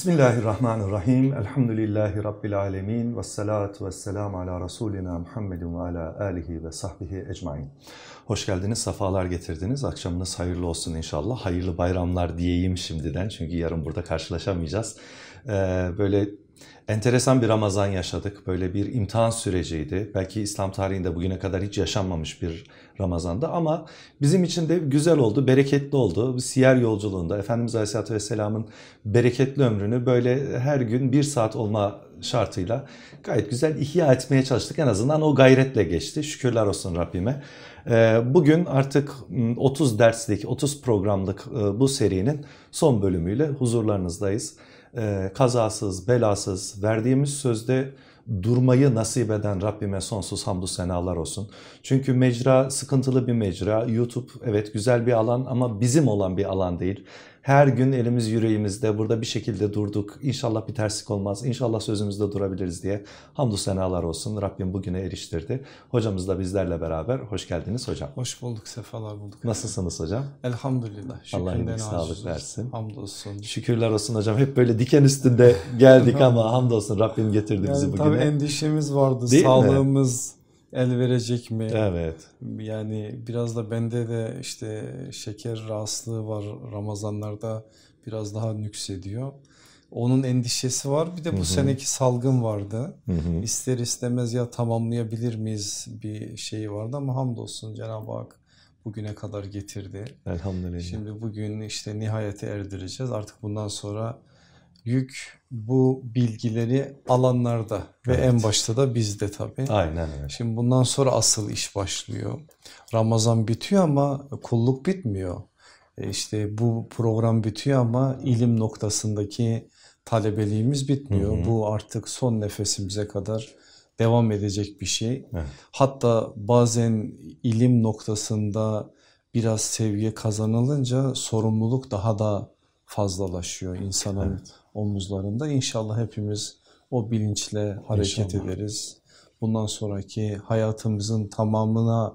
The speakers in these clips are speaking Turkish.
Bismillahirrahmanirrahim. Elhamdülillahi Rabbil alemin. Ve salatu ve selamu ala Resulina Muhammedin ve ala alihi ve sahbihi ecmain. Hoş geldiniz, safalar getirdiniz. Akşamınız hayırlı olsun inşallah. Hayırlı bayramlar diyeyim şimdiden çünkü yarın burada karşılaşamayacağız. Ee, böyle enteresan bir Ramazan yaşadık. Böyle bir imtihan süreciydi. Belki İslam tarihinde bugüne kadar hiç yaşanmamış bir Ramazan'da ama bizim için de güzel oldu, bereketli oldu. Siyer yolculuğunda Efendimiz Aleyhisselatü Vesselam'ın bereketli ömrünü böyle her gün bir saat olma şartıyla gayet güzel ihya etmeye çalıştık. En azından o gayretle geçti. Şükürler olsun Rabbime. Ee, bugün artık 30 derslik, 30 programlık e, bu serinin son bölümüyle huzurlarınızdayız. Ee, kazasız, belasız, verdiğimiz sözde durmayı nasip eden Rabbime sonsuz hamdü senalar olsun. Çünkü mecra sıkıntılı bir mecra. YouTube evet güzel bir alan ama bizim olan bir alan değil. Her gün elimiz yüreğimizde burada bir şekilde durduk. İnşallah bir terslik olmaz. İnşallah sözümüzde durabiliriz diye hamdü senalar olsun. Rabbim bugüne eriştirdi. Hocamız da bizlerle beraber. Hoş geldiniz hocam. Hoş bulduk, sefalar bulduk. Nasılsınız hocam? Elhamdülillah. Allah iyilik sağlık versin. Hamdolsun. Şükürler olsun hocam. Hep böyle diken üstünde geldik ama hamdolsun Rabbim getirdi yani bizi bugüne. Tabii endişemiz vardı. Değil Sağlığımız mi? El verecek mi? Evet. Yani biraz da bende de işte şeker rahatsızlığı var Ramazanlarda biraz daha nüksediyor. Onun endişesi var. Bir de bu hı hı. seneki salgın vardı. Hı hı. İster istemez ya tamamlayabilir miyiz bir şey vardı ama hamdolsun Cenab-ı Hak bugüne kadar getirdi. Elhamdülillah. Şimdi bugün işte nihayete erdireceğiz. Artık bundan sonra yük bu bilgileri alanlarda ve evet. en başta da bizde tabii. Aynen öyle. Şimdi bundan sonra asıl iş başlıyor. Ramazan bitiyor ama kulluk bitmiyor. E işte bu program bitiyor ama ilim noktasındaki talebeliğimiz bitmiyor. Hı hı. Bu artık son nefesimize kadar devam edecek bir şey. Evet. Hatta bazen ilim noktasında biraz seviye kazanılınca sorumluluk daha da fazlalaşıyor insanın evet. Omuzlarında. İnşallah hepimiz o bilinçle hareket İnşallah. ederiz. Bundan sonraki hayatımızın tamamına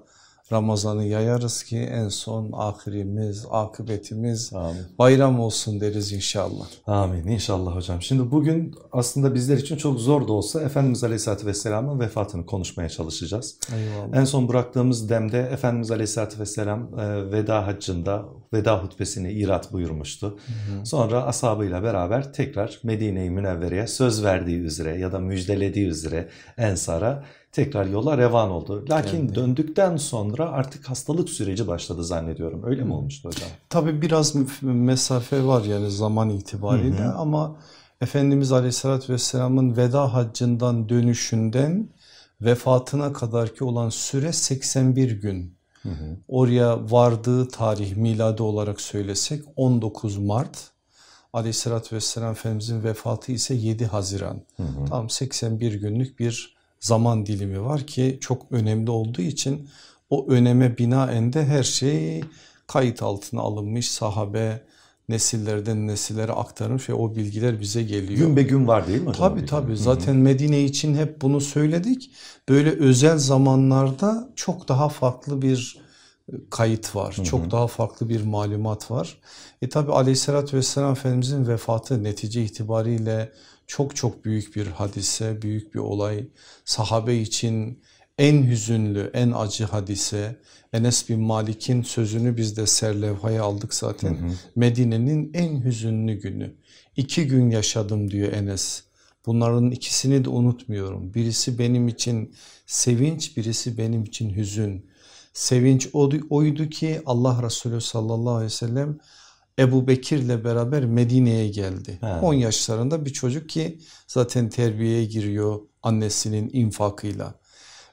Ramazan'ı yayarız ki en son ahirimiz, akıbetimiz Amin. bayram olsun deriz inşallah. Amin inşallah hocam. Şimdi bugün aslında bizler için çok zor da olsa Efendimiz Aleyhisselatü Vesselam'ın vefatını konuşmaya çalışacağız. Eyvallah. En son bıraktığımız demde Efendimiz Aleyhisselatü Vesselam e, veda haccında veda hutbesini irat buyurmuştu. Hı hı. Sonra ashabıyla beraber tekrar Medine-i Münevvere'ye söz verdiği üzere ya da müjdelediği üzere Ensar'a tekrar yola revan oldu. Lakin evet. döndükten sonra artık hastalık süreci başladı zannediyorum. Öyle mi olmuştu hocam? Tabii biraz mesafe var yani zaman itibariyle hı hı. ama Efendimiz Aleyhisselatü Vesselam'ın veda haccından dönüşünden vefatına kadar ki olan süre 81 gün. Hı hı. Oraya vardığı tarih miladi olarak söylesek 19 Mart. Aleyhisselatü Vesselam Efendimizin vefatı ise 7 Haziran. Hı hı. Tam 81 günlük bir zaman dilimi var ki çok önemli olduğu için o öneme binaen de her şey kayıt altına alınmış sahabe nesillerden nesillere aktarılmış ve o bilgiler bize geliyor. Gün be gün var değil mi? Tabii tabii zaten Medine için hep bunu söyledik. Böyle özel zamanlarda çok daha farklı bir kayıt var. Hı hı. Çok daha farklı bir malumat var. E tabi aleyhissalatü vesselam Efendimizin vefatı netice itibariyle çok çok büyük bir hadise, büyük bir olay. Sahabe için en hüzünlü, en acı hadise. Enes bin Malik'in sözünü biz de serlevhaya aldık zaten. Medine'nin en hüzünlü günü. İki gün yaşadım diyor Enes. Bunların ikisini de unutmuyorum. Birisi benim için sevinç, birisi benim için hüzün. Sevinç oydu ki Allah Resulü sallallahu aleyhi ve sellem Ebu Bekir'le beraber Medine'ye geldi. He. 10 yaşlarında bir çocuk ki zaten terbiyeye giriyor annesinin infakıyla.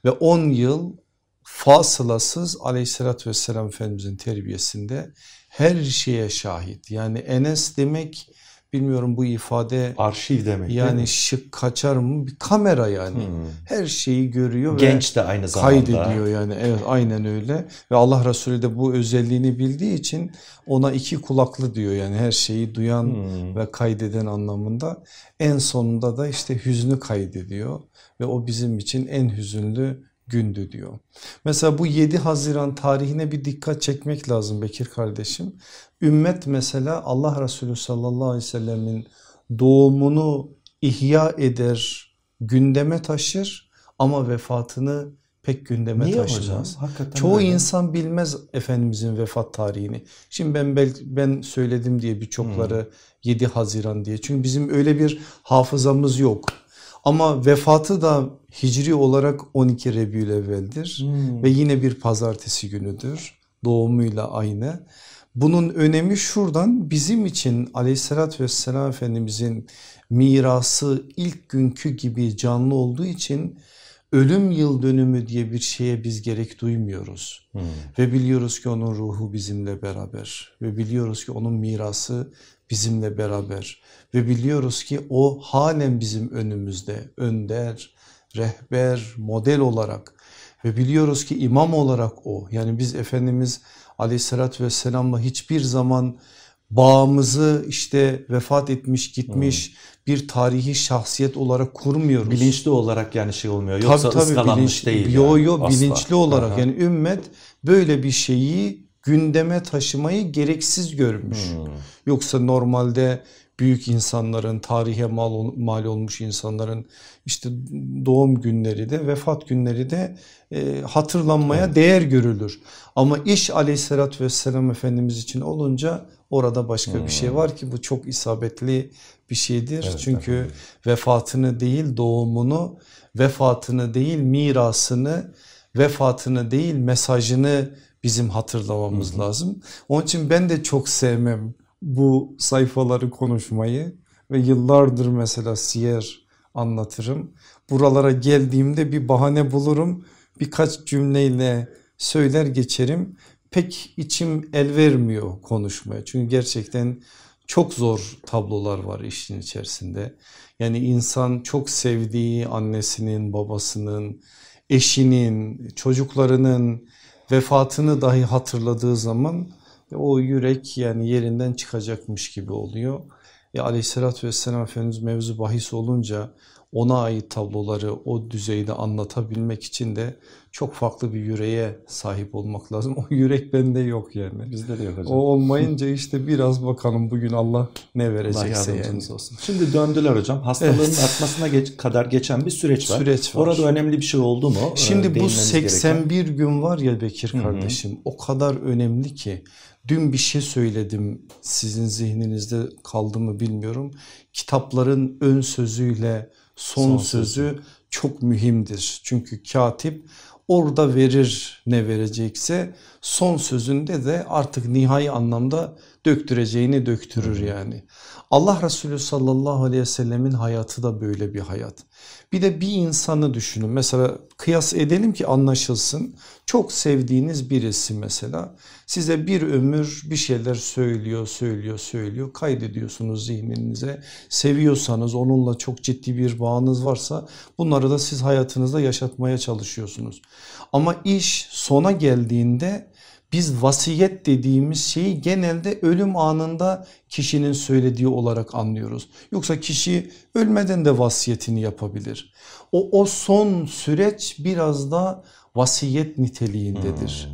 Ve 10 yıl fasılasız aleyhissalatü vesselam Efendimizin terbiyesinde her şeye şahit. Yani Enes demek bilmiyorum bu ifade arşiv demek yani şık kaçar mı? Bir kamera yani. Hmm. her şeyi görüyor genç de aynı zamanda. kaydediyor yani. Evet aynen öyle. Ve Allah Resulü de bu özelliğini bildiği için ona iki kulaklı diyor yani her şeyi duyan hmm. ve kaydeden anlamında. En sonunda da işte hüznü kaydediyor ve o bizim için en hüzünlü gündü diyor. Mesela bu 7 Haziran tarihine bir dikkat çekmek lazım Bekir kardeşim. Ümmet mesela Allah Resulü sallallahu aleyhi ve sellemin doğumunu ihya eder, gündeme taşır ama vefatını pek gündeme Niye taşımaz. hocam? Çoğu öyle. insan bilmez Efendimizin vefat tarihini. Şimdi ben belki ben söyledim diye birçokları 7 Haziran diye. Çünkü bizim öyle bir hafızamız yok. Ama vefatı da hicri olarak 12 Rebiülevvel'dir Hmm. ve yine bir pazartesi günüdür. Doğumuyla aynı. Bunun önemi şuradan bizim için aleyhissalatü vesselam Efendimizin mirası ilk günkü gibi canlı olduğu için ölüm yıl dönümü diye bir şeye biz gerek duymuyoruz. Hmm. Ve biliyoruz ki onun ruhu bizimle beraber ve biliyoruz ki onun mirası bizimle beraber ve biliyoruz ki o halen bizim önümüzde önder, rehber, model olarak ve biliyoruz ki imam olarak o. Yani biz Efendimiz aleyhissalatü vesselamla hiçbir zaman bağımızı işte vefat etmiş gitmiş bir tarihi şahsiyet olarak kurmuyoruz. Bilinçli olarak yani şey olmuyor. Yoksa Tabii, tabii, ıskalanmış bilinç- değil. Yo yani, yo asla. bilinçli olarak Aha. yani ümmet böyle bir şeyi gündeme taşımayı gereksiz görmüş. Hmm. Yoksa normalde büyük insanların tarihe mal, mal olmuş insanların işte doğum günleri de vefat günleri de e, hatırlanmaya değer görülür. Ama iş aleyhissalatü vesselam Efendimiz için olunca orada başka bir şey var ki bu çok isabetli bir şeydir. Evet, Çünkü efendim. vefatını değil doğumunu, vefatını değil mirasını, vefatını değil mesajını bizim hatırlamamız lazım. Onun için ben de çok sevmem bu sayfaları konuşmayı ve yıllardır mesela siyer anlatırım. Buralara geldiğimde bir bahane bulurum. Birkaç cümleyle söyler geçerim. Pek içim el vermiyor konuşmaya. Çünkü gerçekten çok zor tablolar var işin içerisinde. Yani insan çok sevdiği annesinin, babasının, eşinin, çocuklarının vefatını dahi hatırladığı zaman o yürek yani yerinden çıkacakmış gibi oluyor. E, aleyhissalatü vesselam Efendimiz mevzu bahis olunca ona ait tabloları o düzeyde anlatabilmek için de çok farklı bir yüreğe sahip olmak lazım. O yürek bende yok yani. Bizde de yok hocam. O olmayınca işte biraz bakalım bugün Allah ne Allah verecekse yani. yardımcınız olsun. Şimdi döndüler hocam. Hastalığın Evet. artmasına geç, kadar geçen bir süreç var. Süreç var. Orada önemli bir şey oldu mu? Ee, Şimdi bu değinmemiz 81 gün var ya Bekir Hı hı. kardeşim o kadar önemli ki dün bir şey söyledim sizin zihninizde kaldı mı bilmiyorum. Kitapların ön sözüyle son, Son sözü, sözü. çok mühimdir. Çünkü katip orada verir ne verecekse son sözünde de artık nihai anlamda döktüreceğini döktürür yani. Allah Resulü sallallahu aleyhi ve sellemin hayatı da böyle bir hayat. Bir de bir insanı düşünün mesela kıyas edelim ki anlaşılsın. Çok sevdiğiniz birisi mesela size bir ömür bir şeyler söylüyor söylüyor söylüyor kaydediyorsunuz zihninize. Seviyorsanız onunla çok ciddi bir bağınız varsa bunları da siz hayatınızda yaşatmaya çalışıyorsunuz. Ama iş sona geldiğinde biz vasiyet dediğimiz şeyi genelde ölüm anında kişinin söylediği olarak anlıyoruz. Yoksa kişi ölmeden de vasiyetini yapabilir. O, o son süreç biraz da vasiyet niteliğindedir.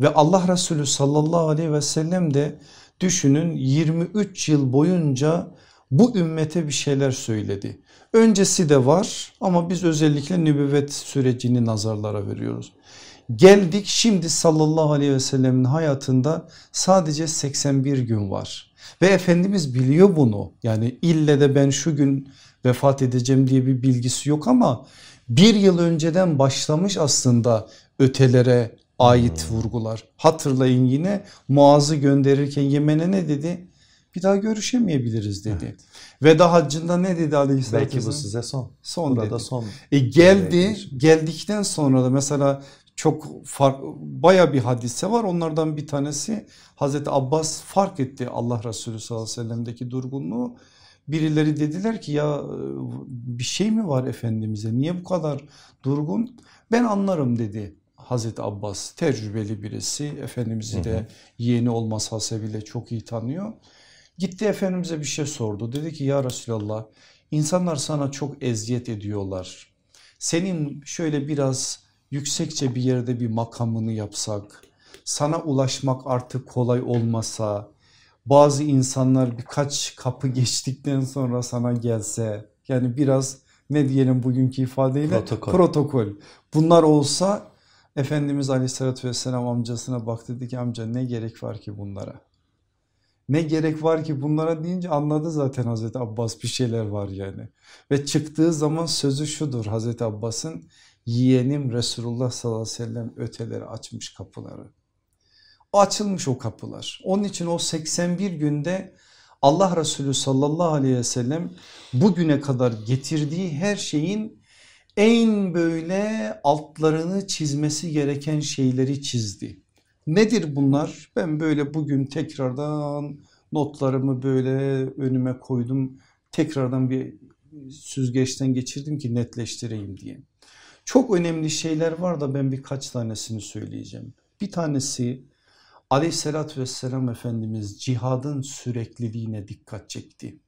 Ve Allah Resulü sallallahu aleyhi ve sellem de düşünün 23 yıl boyunca bu ümmete bir şeyler söyledi. Öncesi de var ama biz özellikle nübüvvet sürecini nazarlara veriyoruz. Geldik şimdi sallallahu aleyhi ve sellemin hayatında sadece 81 gün var. Ve Efendimiz biliyor bunu yani ille de ben şu gün vefat edeceğim diye bir bilgisi yok ama bir yıl önceden başlamış aslında ötelere ait vurgular. Hatırlayın yine Muaz'ı gönderirken Yemen'e ne dedi? Bir daha görüşemeyebiliriz dedi. Veda haccında ne dedi aleyhissalatü Belki bu size son. Son Burada dedi. son. E geldi geldikten sonra da mesela çok fark, baya bir hadise var onlardan bir tanesi Hazreti Abbas fark etti Allah Resulü sallallahu aleyhi ve sellem'deki durgunluğu. Birileri dediler ki ya e, bir şey mi var Efendimiz'e niye bu kadar durgun? Ben anlarım dedi Hazreti Abbas tecrübeli birisi Efendimiz'i de yeğeni olması hasebiyle çok iyi tanıyor. Gitti Efendimiz'e bir şey sordu dedi ki ya Resulallah insanlar sana çok eziyet ediyorlar. Senin şöyle biraz yüksekçe bir yerde bir makamını yapsak, sana ulaşmak artık kolay olmasa, bazı insanlar birkaç kapı geçtikten sonra sana gelse yani biraz ne diyelim bugünkü ifadeyle Protokol. protokol. Bunlar olsa Efendimiz aleyhissalatü vesselam amcasına bak dedi ki amca ne gerek var ki bunlara? Ne gerek var ki bunlara deyince anladı zaten Hazreti Abbas bir şeyler var yani. Ve çıktığı zaman sözü şudur Hazreti Abbas'ın yeğenim Resulullah sallallahu aleyhi ve sellem öteleri açmış kapıları. Açılmış o kapılar. Onun için o 81 günde Allah Resulü sallallahu aleyhi ve sellem bugüne kadar getirdiği her şeyin en böyle altlarını çizmesi gereken şeyleri çizdi. Nedir bunlar? Ben böyle bugün tekrardan notlarımı böyle önüme koydum. Tekrardan bir süzgeçten geçirdim ki netleştireyim diye. Çok önemli şeyler var da ben birkaç tanesini söyleyeceğim. Bir tanesi aleyhissalatü vesselam Efendimiz cihadın sürekliliğine dikkat çekti.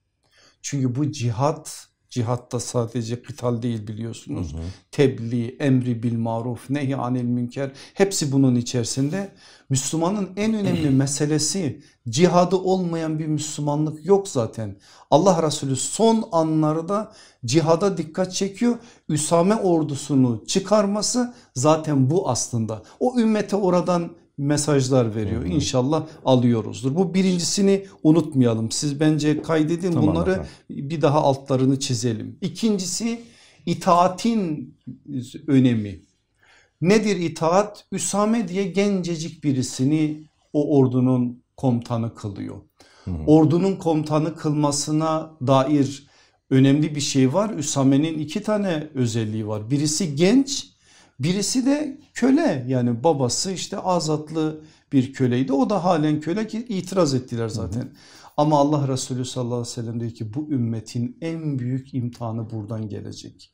Çünkü bu cihat Cihatta sadece kıtal değil biliyorsunuz. Hı hı. Tebliğ, emri bil maruf, nehi anil münker hepsi bunun içerisinde. Müslümanın en önemli meselesi cihadı olmayan bir Müslümanlık yok zaten. Allah Resulü son anlarda cihada dikkat çekiyor. Üsame ordusunu çıkarması zaten bu aslında. O ümmete oradan mesajlar veriyor. İnşallah alıyoruzdur. Bu birincisini unutmayalım. Siz bence kaydedin tamam, bunları efendim. bir daha altlarını çizelim. İkincisi itaatin önemi. Nedir itaat? Üsame diye gencecik birisini o ordunun komutanı kılıyor. Hı hı. Ordunun komutanı kılmasına dair önemli bir şey var. Üsame'nin iki tane özelliği var. Birisi genç Birisi de köle yani babası işte azatlı bir köleydi. O da halen köle ki itiraz ettiler zaten. Hı hı. Ama Allah Resulü sallallahu aleyhi ve sellem diyor ki bu ümmetin en büyük imtihanı buradan gelecek.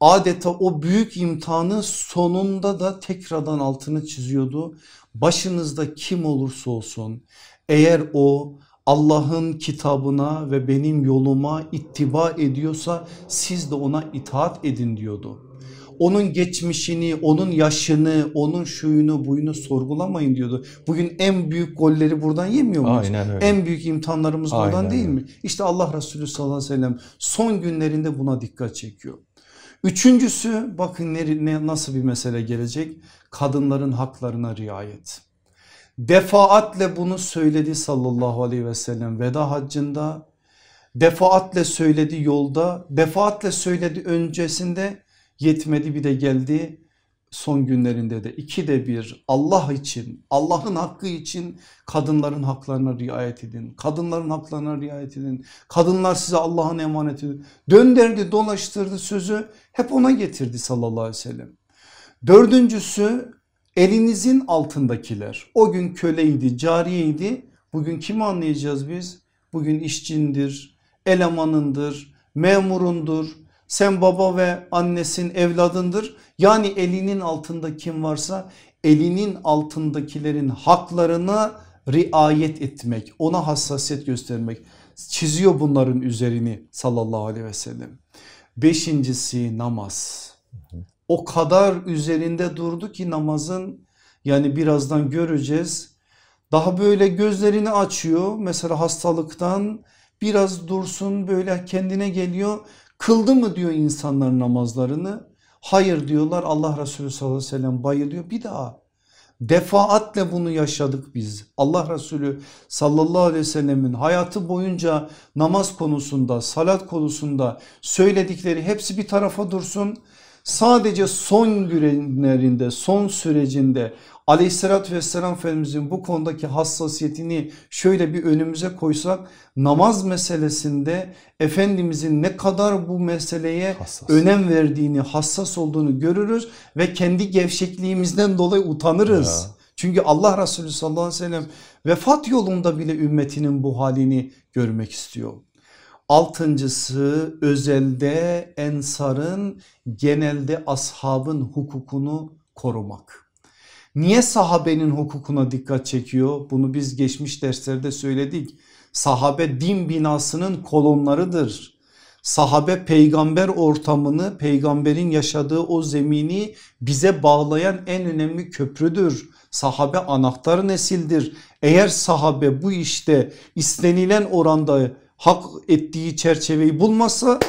Adeta o büyük imtihanı sonunda da tekrardan altını çiziyordu. Başınızda kim olursa olsun eğer o Allah'ın kitabına ve benim yoluma ittiba ediyorsa siz de ona itaat edin diyordu onun geçmişini, onun yaşını, onun şuyunu buyunu sorgulamayın diyordu. Bugün en büyük golleri buradan yemiyor muyuz? Aynen öyle. En büyük imtihanlarımız Aynen buradan değil mi? İşte Allah Resulü sallallahu aleyhi ve sellem son günlerinde buna dikkat çekiyor. Üçüncüsü bakın ne, ne, nasıl bir mesele gelecek? Kadınların haklarına riayet. Defaatle bunu söyledi sallallahu aleyhi ve sellem veda haccında. Defaatle söyledi yolda, defaatle söyledi öncesinde Yetmedi bir de geldi son günlerinde de iki de bir Allah için Allah'ın hakkı için kadınların haklarına riayet edin. Kadınların haklarına riayet edin. Kadınlar size Allah'ın emaneti. Dönderdi dolaştırdı sözü hep ona getirdi sallallahu aleyhi ve sellem. Dördüncüsü elinizin altındakiler. O gün köleydi cariyeydi. Bugün kimi anlayacağız biz? Bugün işçindir, elemanındır, memurundur, sen baba ve annesin evladındır. Yani elinin altında kim varsa elinin altındakilerin haklarına riayet etmek, ona hassasiyet göstermek. Çiziyor bunların üzerini sallallahu aleyhi ve sellem. Beşincisi namaz. O kadar üzerinde durdu ki namazın yani birazdan göreceğiz. Daha böyle gözlerini açıyor mesela hastalıktan biraz dursun böyle kendine geliyor Kıldı mı diyor insanlar namazlarını? Hayır diyorlar Allah Resulü sallallahu aleyhi ve sellem bayılıyor bir daha. Defaatle bunu yaşadık biz. Allah Resulü sallallahu aleyhi ve sellemin hayatı boyunca namaz konusunda, salat konusunda söyledikleri hepsi bir tarafa dursun. Sadece son günlerinde, son sürecinde aleyhissalatü vesselam Efendimizin bu konudaki hassasiyetini şöyle bir önümüze koysak namaz meselesinde Efendimizin ne kadar bu meseleye hassas. önem verdiğini hassas olduğunu görürüz ve kendi gevşekliğimizden dolayı utanırız. Ya. Çünkü Allah Resulü sallallahu aleyhi ve sellem vefat yolunda bile ümmetinin bu halini görmek istiyor. Altıncısı özelde ensarın genelde ashabın hukukunu korumak. Niye sahabenin hukukuna dikkat çekiyor? Bunu biz geçmiş derslerde söyledik. Sahabe din binasının kolonlarıdır. sahabe peygamber ortamını peygamberin yaşadığı o zemini bize bağlayan en önemli köprüdür. Sahabe anahtar nesildir. Eğer sahabe bu işte istenilen oranda hak ettiği çerçeveyi bulmazsa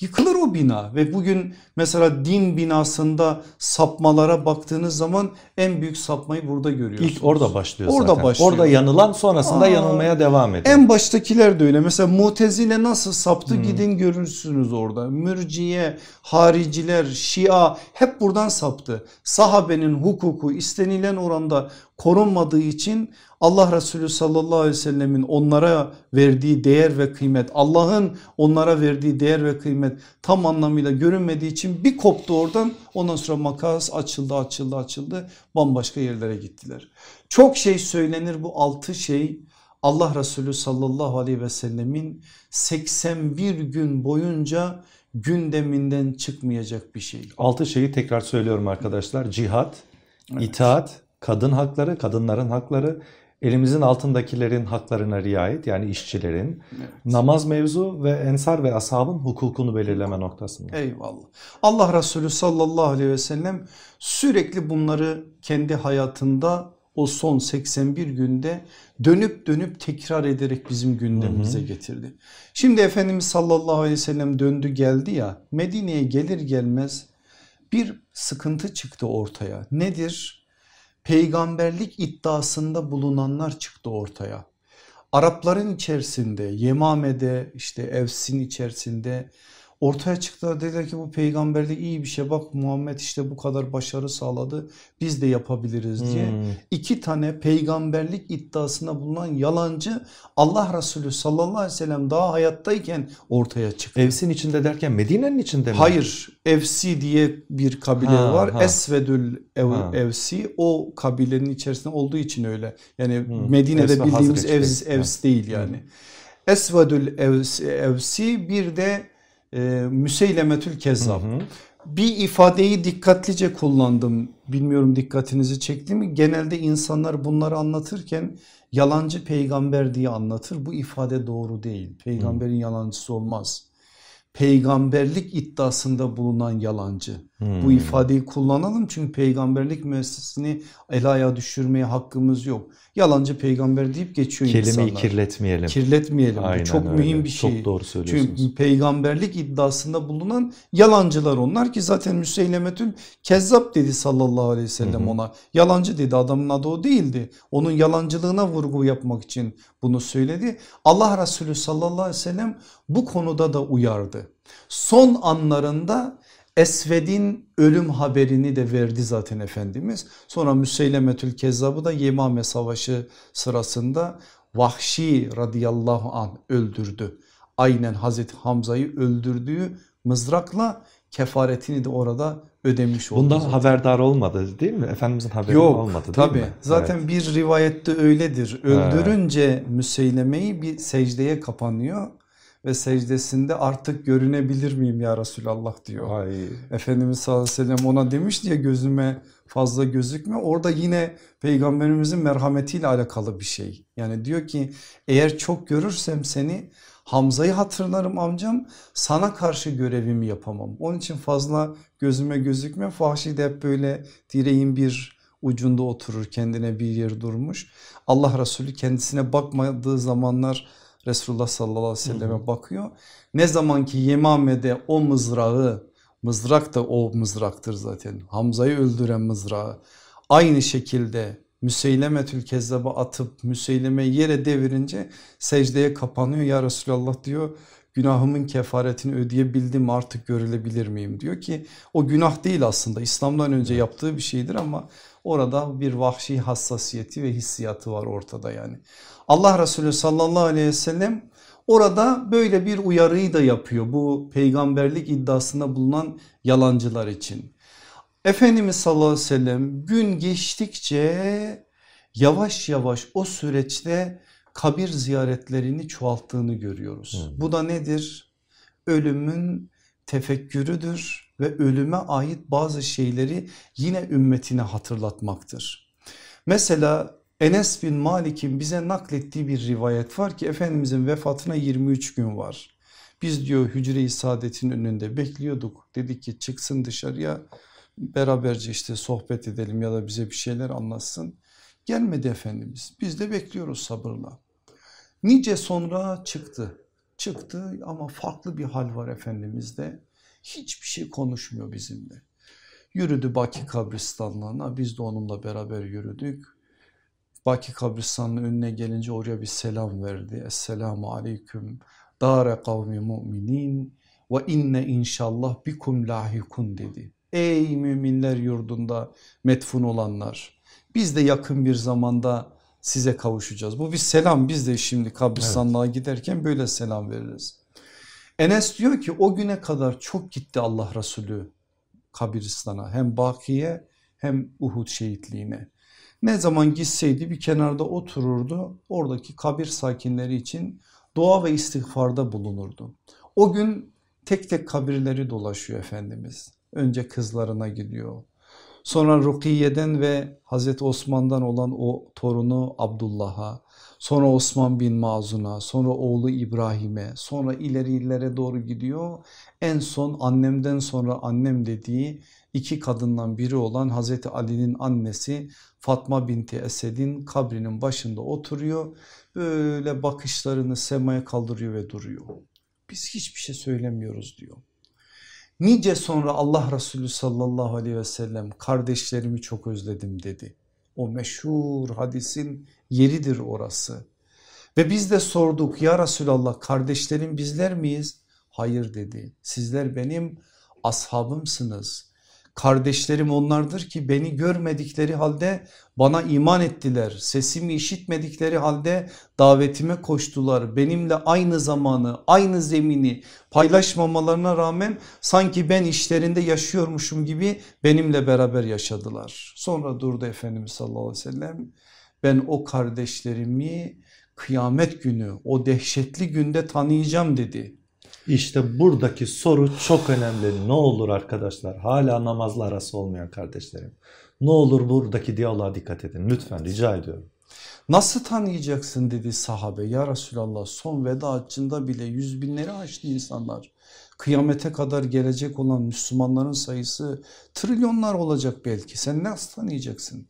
yıkılır o bina ve bugün mesela din binasında sapmalara baktığınız zaman en büyük sapmayı burada görüyorsunuz. İlk orada başlıyor orada zaten. Başlıyor. Orada yanılan sonrasında Aa, yanılmaya devam ediyor. En baştakiler de öyle mesela mutezile nasıl saptı hmm. gidin görürsünüz orada. Mürciye, hariciler, şia hep buradan saptı. Sahabenin hukuku istenilen oranda korunmadığı için Allah Resulü sallallahu aleyhi ve sellemin onlara verdiği değer ve kıymet Allah'ın onlara verdiği değer ve kıymet tam anlamıyla görünmediği için bir koptu oradan ondan sonra makas açıldı açıldı açıldı bambaşka yerlere gittiler. Çok şey söylenir bu altı şey Allah Resulü sallallahu aleyhi ve sellemin 81 gün boyunca gündeminden çıkmayacak bir şey. Altı şeyi tekrar söylüyorum arkadaşlar cihat, evet. itaat, kadın hakları, kadınların hakları, elimizin altındakilerin haklarına riayet yani işçilerin, evet. namaz mevzu ve ensar ve ashabın hukukunu belirleme noktasında. Eyvallah. Allah Resulü sallallahu aleyhi ve sellem sürekli bunları kendi hayatında o son 81 günde dönüp dönüp tekrar ederek bizim gündemimize hı hı. getirdi. Şimdi Efendimiz sallallahu aleyhi ve sellem döndü geldi ya Medine'ye gelir gelmez bir sıkıntı çıktı ortaya. Nedir? Peygamberlik iddiasında bulunanlar çıktı ortaya. Arapların içerisinde Yemame'de işte Evs'in içerisinde Ortaya çıktılar dediler ki bu peygamberlik iyi bir şey bak Muhammed işte bu kadar başarı sağladı biz de yapabiliriz diye. Hmm. iki tane peygamberlik iddiasında bulunan yalancı Allah Resulü sallallahu aleyhi ve sellem daha hayattayken ortaya çıktı. Evsin içinde derken Medine'nin içinde mi? Hayır Evsi diye bir kabile ha, var ha. Esvedül Ev, Evsi o kabilenin içerisinde olduğu için öyle. Yani hmm. Medine'de Evs bildiğimiz Evs, Evs değil yani. Hmm. Esvedül Evsi, Evsi bir de e, Müseylemetül Kezzab. Bir ifadeyi dikkatlice kullandım. Bilmiyorum dikkatinizi çekti mi? Genelde insanlar bunları anlatırken yalancı peygamber diye anlatır. Bu ifade doğru değil. Peygamberin hı. yalancısı olmaz. Peygamberlik iddiasında bulunan yalancı. Hmm. Bu ifadeyi kullanalım çünkü peygamberlik müessesini el ayağa düşürmeye hakkımız yok. Yalancı peygamber deyip geçiyor Kelimeyi insanlar. Kelimeyi kirletmeyelim. Kirletmeyelim. Aynen Bu çok öyle. mühim bir şey. Çok doğru söylüyorsunuz. Çünkü peygamberlik iddiasında bulunan yalancılar onlar ki zaten Müseylemetül Kezzap dedi sallallahu aleyhi ve sellem hı. ona. Yalancı dedi adamın adı o değildi. Onun yalancılığına vurgu yapmak için bunu söyledi. Allah Resulü sallallahu aleyhi ve sellem bu konuda da uyardı. Son anlarında Esved'in ölüm haberini de verdi zaten Efendimiz. Sonra Müseylemetül Kezzab'ı da Yemame Savaşı sırasında Vahşi radıyallahu an öldürdü. Aynen Hazreti Hamza'yı öldürdüğü mızrakla kefaretini de orada ödemiş oldu. Bundan zaten. haberdar olmadı değil mi? Efendimizin haberi Yok, olmadı değil tabii. mi? Zaten evet. bir rivayette öyledir. Öldürünce evet. Müseylemeyi bir secdeye kapanıyor ve secdesinde artık görünebilir miyim ya Resulallah diyor. Ay. Efendimiz sallallahu aleyhi ve sellem ona demiş diye gözüme fazla gözükme. Orada yine peygamberimizin merhametiyle alakalı bir şey. Yani diyor ki eğer çok görürsem seni Hamza'yı hatırlarım amcam sana karşı görevimi yapamam. Onun için fazla gözüme gözükme. Fahşi de hep böyle direğin bir ucunda oturur kendine bir yer durmuş. Allah Resulü kendisine bakmadığı zamanlar Resulullah sallallahu aleyhi ve selleme bakıyor. Ne zaman ki Yemame'de o mızrağı mızrak da o mızraktır zaten. Hamza'yı öldüren mızrağı. Aynı şekilde Müseylemetül Kezzab'a atıp Müseyleme yere devirince secdeye kapanıyor. Ya Resulallah diyor günahımın kefaretini ödeyebildim artık görülebilir miyim? diyor ki o günah değil aslında. İslam'dan önce yaptığı bir şeydir ama orada bir vahşi hassasiyeti ve hissiyatı var ortada yani. Allah Resulü sallallahu aleyhi ve sellem orada böyle bir uyarıyı da yapıyor bu peygamberlik iddiasında bulunan yalancılar için. Efendimiz sallallahu aleyhi ve sellem gün geçtikçe yavaş yavaş o süreçte kabir ziyaretlerini çoğalttığını görüyoruz. Hmm. Bu da nedir? Ölümün tefekkürüdür ve ölüme ait bazı şeyleri yine ümmetine hatırlatmaktır. Mesela Enes bin Malik'in bize naklettiği bir rivayet var ki Efendimizin vefatına 23 gün var. Biz diyor hücre-i saadetin önünde bekliyorduk. Dedik ki çıksın dışarıya beraberce işte sohbet edelim ya da bize bir şeyler anlatsın. Gelmedi Efendimiz. Biz de bekliyoruz sabırla. Nice sonra çıktı. Çıktı ama farklı bir hal var Efendimiz'de. Hiçbir şey konuşmuyor bizimle. Yürüdü Baki kabristanlığına biz de onunla beraber yürüdük. Baki kabristanlığının önüne gelince oraya bir selam verdi. Esselamu aleyküm dare kavmi mu'minin ve inne inşallah bikum lahikun dedi. Ey müminler yurdunda metfun olanlar biz de yakın bir zamanda size kavuşacağız. Bu bir selam biz de şimdi kabristanlığa evet. giderken böyle selam veririz. Enes diyor ki o güne kadar çok gitti Allah Resulü kabristana hem Bakiye hem Uhud şehitliğine. Ne zaman gitseydi bir kenarda otururdu oradaki kabir sakinleri için dua ve istiğfarda bulunurdu. O gün tek tek kabirleri dolaşıyor Efendimiz. Önce kızlarına gidiyor. Sonra Rukiye'den ve Hazreti Osman'dan olan o torunu Abdullah'a, sonra Osman bin Mazun'a, sonra oğlu İbrahim'e, sonra ileri illere doğru gidiyor. En son annemden sonra annem dediği iki kadından biri olan Hazreti Ali'nin annesi Fatma binti Esed'in kabrinin başında oturuyor. Böyle bakışlarını semaya kaldırıyor ve duruyor. Biz hiçbir şey söylemiyoruz diyor. Nice sonra Allah Resulü sallallahu aleyhi ve sellem kardeşlerimi çok özledim dedi. O meşhur hadisin yeridir orası. Ve biz de sorduk ya Resulallah kardeşlerim bizler miyiz? Hayır dedi sizler benim ashabımsınız Kardeşlerim onlardır ki beni görmedikleri halde bana iman ettiler. Sesimi işitmedikleri halde davetime koştular. Benimle aynı zamanı, aynı zemini paylaşmamalarına rağmen sanki ben işlerinde yaşıyormuşum gibi benimle beraber yaşadılar. Sonra durdu Efendimiz sallallahu aleyhi ve sellem. Ben o kardeşlerimi kıyamet günü o dehşetli günde tanıyacağım dedi. İşte buradaki soru çok önemli. Ne olur arkadaşlar hala namazla arası olmayan kardeşlerim. Ne olur buradaki diyaloğa dikkat edin lütfen rica ediyorum. Nasıl tanıyacaksın dedi sahabe ya Resulallah son veda haccında bile yüz binleri aştı insanlar. Kıyamete kadar gelecek olan Müslümanların sayısı trilyonlar olacak belki sen nasıl tanıyacaksın?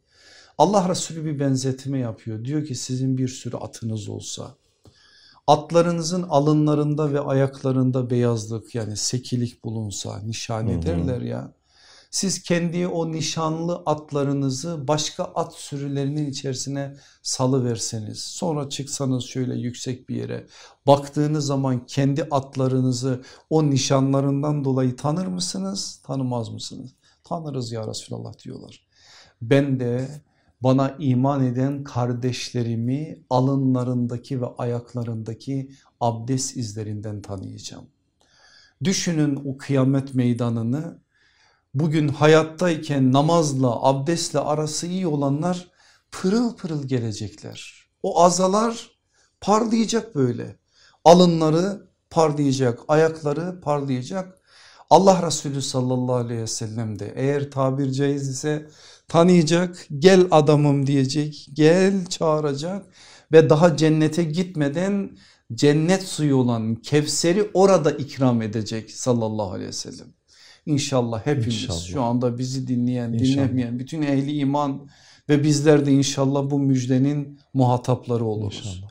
Allah Resulü bir benzetme yapıyor diyor ki sizin bir sürü atınız olsa Atlarınızın alınlarında ve ayaklarında beyazlık yani sekilik bulunsa nişane hı hı. derler ya. Siz kendi o nişanlı atlarınızı başka at sürülerinin içerisine salı verseniz sonra çıksanız şöyle yüksek bir yere baktığınız zaman kendi atlarınızı o nişanlarından dolayı tanır mısınız tanımaz mısınız? Tanırız ya Resulallah diyorlar. Ben de bana iman eden kardeşlerimi alınlarındaki ve ayaklarındaki abdest izlerinden tanıyacağım. Düşünün o kıyamet meydanını bugün hayattayken namazla abdestle arası iyi olanlar pırıl pırıl gelecekler. O azalar parlayacak böyle alınları parlayacak ayakları parlayacak. Allah Resulü sallallahu aleyhi ve sellem de eğer tabir caiz ise tanıyacak gel adamım diyecek gel çağıracak ve daha cennete gitmeden cennet suyu olan Kevser'i orada ikram edecek sallallahu aleyhi ve sellem. İnşallah hepimiz inşallah. şu anda bizi dinleyen inşallah. dinlemeyen bütün ehli iman ve bizler de inşallah bu müjdenin muhatapları oluruz. İnşallah.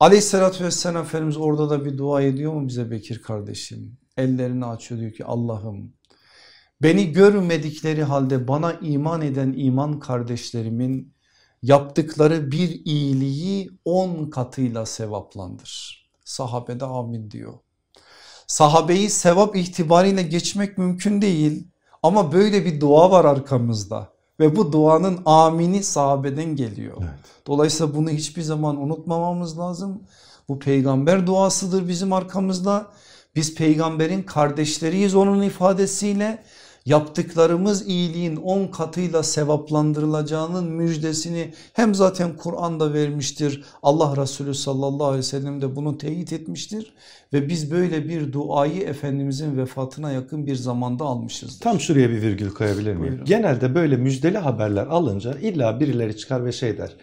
Aleyhissalatü vesselam Efendimiz orada da bir dua ediyor mu bize Bekir kardeşim? Ellerini açıyor diyor ki Allah'ım Beni görmedikleri halde bana iman eden iman kardeşlerimin yaptıkları bir iyiliği on katıyla sevaplandır. Sahabede amin diyor. Sahabeyi sevap itibariyle geçmek mümkün değil ama böyle bir dua var arkamızda ve bu duanın amini sahabeden geliyor. Evet. Dolayısıyla bunu hiçbir zaman unutmamamız lazım. Bu peygamber duasıdır bizim arkamızda. Biz peygamberin kardeşleriyiz onun ifadesiyle yaptıklarımız iyiliğin on katıyla sevaplandırılacağının müjdesini hem zaten Kur'an'da vermiştir. Allah Resulü sallallahu aleyhi ve sellem de bunu teyit etmiştir ve biz böyle bir duayı Efendimizin vefatına yakın bir zamanda almışız. Tam şuraya bir virgül koyabilir miyim? Buyurun. Genelde böyle müjdeli haberler alınca illa birileri çıkar ve şey der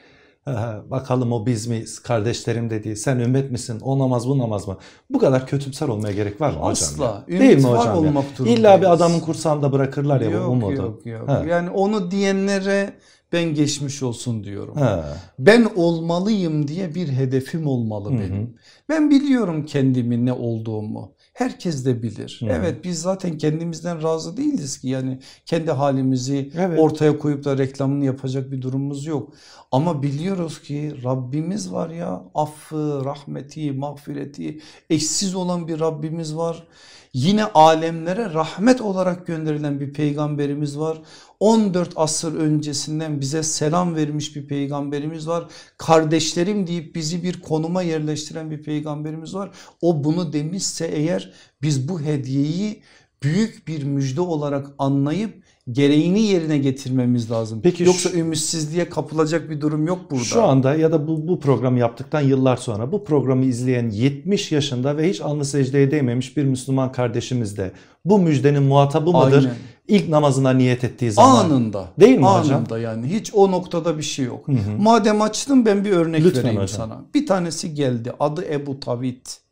bakalım o biz miyiz kardeşlerim dediği sen ümmet misin o namaz bu namaz mı? Bu kadar kötümser olmaya gerek var mı hocam? Asla. Değil mi hocam? Olmak ya? İlla bir adamın kursağında bırakırlar ya yok, bu umudu. Yok yok Yani onu diyenlere ben geçmiş olsun diyorum. He. Ben olmalıyım diye bir hedefim olmalı benim. Hı hı. Ben biliyorum kendimin ne olduğumu. Herkes de bilir. Hı. Evet biz zaten kendimizden razı değiliz ki yani kendi halimizi evet. ortaya koyup da reklamını yapacak bir durumumuz yok. Ama biliyoruz ki Rabbimiz var ya affı, rahmeti, mağfireti eşsiz olan bir Rabbimiz var. Yine alemlere rahmet olarak gönderilen bir peygamberimiz var. 14 asır öncesinden bize selam vermiş bir peygamberimiz var. Kardeşlerim deyip bizi bir konuma yerleştiren bir peygamberimiz var. O bunu demişse eğer biz bu hediyeyi büyük bir müjde olarak anlayıp gereğini yerine getirmemiz lazım. Peki Yoksa şu, ümitsizliğe kapılacak bir durum yok burada. Şu anda ya da bu, bu programı yaptıktan yıllar sonra bu programı izleyen 70 yaşında ve hiç alnı secdeye değmemiş bir Müslüman kardeşimiz de bu müjdenin muhatabı mıdır? Aynen. İlk namazına niyet ettiği zaman. Anında. Değil mi anında hocam? Anında yani hiç o noktada bir şey yok. Hı hı. Madem açtım ben bir örnek Lütfen vereyim hocam. sana. Bir tanesi geldi adı Ebu Tavit.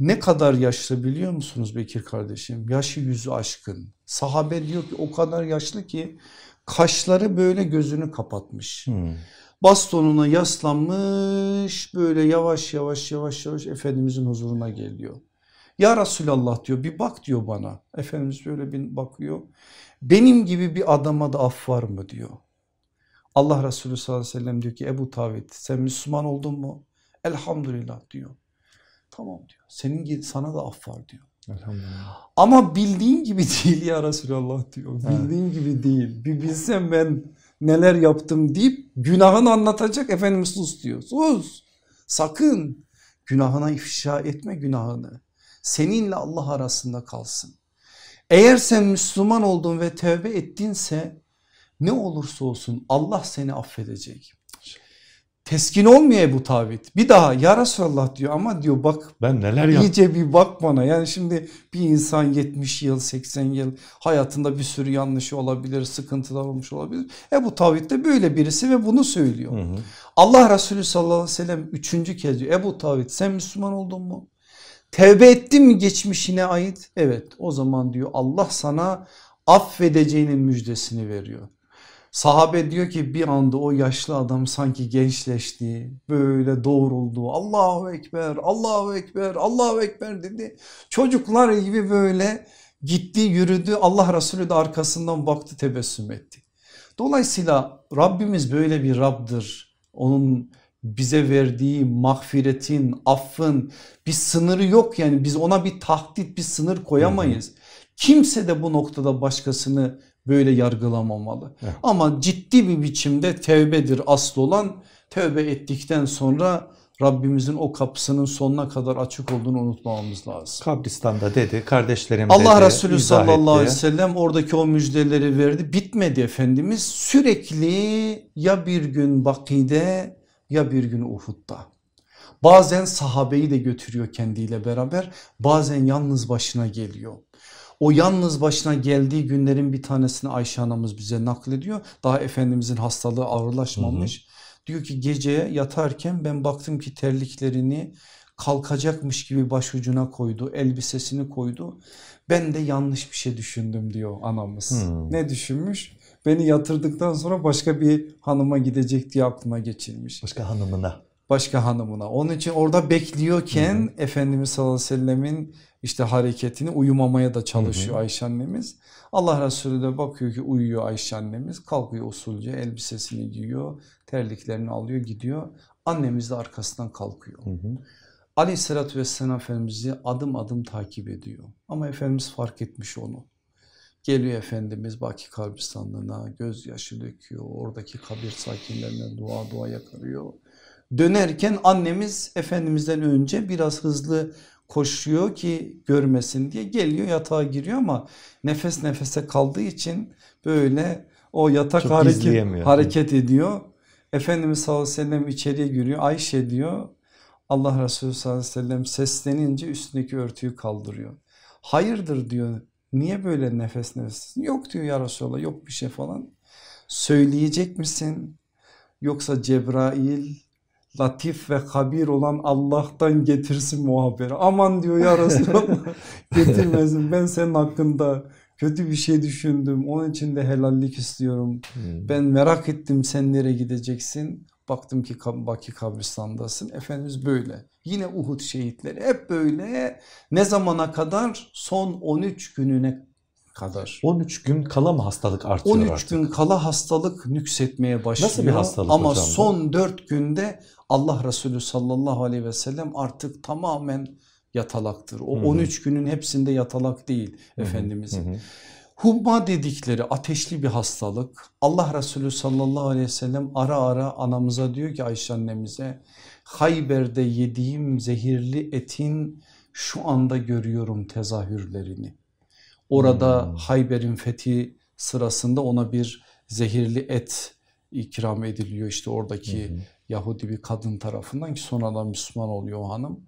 Ne kadar yaşlı biliyor musunuz Bekir kardeşim? Yaşı yüzü aşkın. Sahabe diyor ki o kadar yaşlı ki kaşları böyle gözünü kapatmış. Hmm. Bastonuna yaslanmış böyle yavaş yavaş yavaş yavaş Efendimizin huzuruna geliyor. Ya Resulallah diyor bir bak diyor bana. Efendimiz böyle bir bakıyor. Benim gibi bir adama da af var mı diyor. Allah Resulü sallallahu aleyhi ve sellem diyor ki Ebu Tavit sen Müslüman oldun mu? Elhamdülillah diyor. Tamam diyor. Senin sana da af var diyor. Elhamdülillah. Ama bildiğin gibi değil ya Resulallah diyor. Bildiğin evet. gibi değil. Bir bilsem ben neler yaptım deyip günahını anlatacak Efendimiz sus diyor. Sus sakın günahına ifşa etme günahını. Seninle Allah arasında kalsın. Eğer sen Müslüman oldun ve tövbe ettinse ne olursa olsun Allah seni affedecek. Teskin olmuyor Ebu Tavit. Bir daha ya Resulallah diyor ama diyor bak ben neler yaptım. İyice bir bak bana yani şimdi bir insan 70 yıl 80 yıl hayatında bir sürü yanlışı olabilir sıkıntılar olmuş olabilir. Ebu Tavit de böyle birisi ve bunu söylüyor. Hı hı. Allah Resulü sallallahu aleyhi ve sellem üçüncü kez diyor Ebu Tavit sen Müslüman oldun mu? Tevbe ettin mi geçmişine ait? Evet o zaman diyor Allah sana affedeceğinin müjdesini veriyor. Sahabe diyor ki bir anda o yaşlı adam sanki gençleşti böyle doğruldu Allahu Ekber Allahu Ekber Allahu Ekber dedi. Çocuklar gibi böyle gitti yürüdü Allah Resulü de arkasından baktı tebessüm etti. Dolayısıyla Rabbimiz böyle bir Rab'dır. Onun bize verdiği mağfiretin, affın bir sınırı yok yani biz ona bir tahdit bir sınır koyamayız. Kimse de bu noktada başkasını böyle yargılamamalı. Evet. Ama ciddi bir biçimde tevbedir asıl olan tövbe ettikten sonra Rabbimizin o kapısının sonuna kadar açık olduğunu unutmamamız lazım. Kabristan'da dedi kardeşlerim Allah dedi, Resulü sallallahu aleyhi ve sellem oradaki o müjdeleri verdi. Bitmedi Efendimiz sürekli ya bir gün Baki'de ya bir gün Uhud'da. Bazen sahabeyi de götürüyor kendiyle beraber bazen yalnız başına geliyor. O yalnız başına geldiği günlerin bir tanesini Ayşe anamız bize naklediyor. Daha Efendimizin hastalığı ağırlaşmamış. Hı hı. Diyor ki geceye yatarken ben baktım ki terliklerini kalkacakmış gibi başucuna koydu. Elbisesini koydu. Ben de yanlış bir şey düşündüm diyor anamız. Hmm. Ne düşünmüş? Beni yatırdıktan sonra başka bir hanıma gidecek diye aklıma geçirmiş. Başka hanımına. Başka hanımına. Onun için orada bekliyorken hı. Efendimiz sallallahu aleyhi ve sellemin işte hareketini uyumamaya da çalışıyor hı hı. Ayşe annemiz. Allah Resulü de bakıyor ki uyuyor Ayşe annemiz kalkıyor usulca elbisesini giyiyor terliklerini alıyor gidiyor. Annemiz de arkasından kalkıyor. Hı hı. Aleyhissalatü vesselam Efendimiz'i adım adım takip ediyor. Ama Efendimiz fark etmiş onu. Geliyor Efendimiz Baki Kabristanlığına gözyaşı döküyor. Oradaki kabir sakinlerine dua dua yakarıyor. Dönerken annemiz Efendimiz'den önce biraz hızlı koşuyor ki görmesin diye geliyor yatağa giriyor ama nefes nefese kaldığı için böyle o yatak Çok hareket, hareket ediyor. Efendimiz sallallahu aleyhi ve sellem içeriye giriyor Ayşe diyor Allah Resulü sallallahu aleyhi ve sellem seslenince üstündeki örtüyü kaldırıyor. Hayırdır? diyor. Niye böyle nefes nefes? Yok diyor ya Resulallah yok bir şey falan. Söyleyecek misin? Yoksa Cebrail latif ve habir olan Allah'tan getirsin mu haberi. Aman diyor ya Resulallah. Getirmesin. Ben senin hakkında kötü bir şey düşündüm. Onun için de helallik istiyorum. Hmm. Ben merak ettim sen nereye gideceksin? Baktım ki Baki kabristandasın. Efendimiz böyle. Yine Uhud şehitleri. Hep böyle. Ne zamana kadar? Son 13 gününe kadar. 13 gün kala mı hastalık artıyor 13 artık? gün kala hastalık nüksetmeye başlıyor. Nasıl bir hastalık Ama hocam son 4 günde Allah Resulü sallallahu aleyhi ve sellem artık tamamen yatalaktır. O Hı -hı. 13 günün hepsinde yatalak değil Hı -hı. Efendimizin. Hı -hı. Humma dedikleri ateşli bir hastalık. Allah Resulü sallallahu aleyhi ve sellem ara ara anamıza diyor ki Ayşe annemize Hayber'de yediğim zehirli etin şu anda görüyorum tezahürlerini. Orada. Hayber'in fethi sırasında ona bir zehirli et ikram ediliyor işte oradaki hmm. Yahudi bir kadın tarafından ki sonradan Müslüman oluyor o hanım.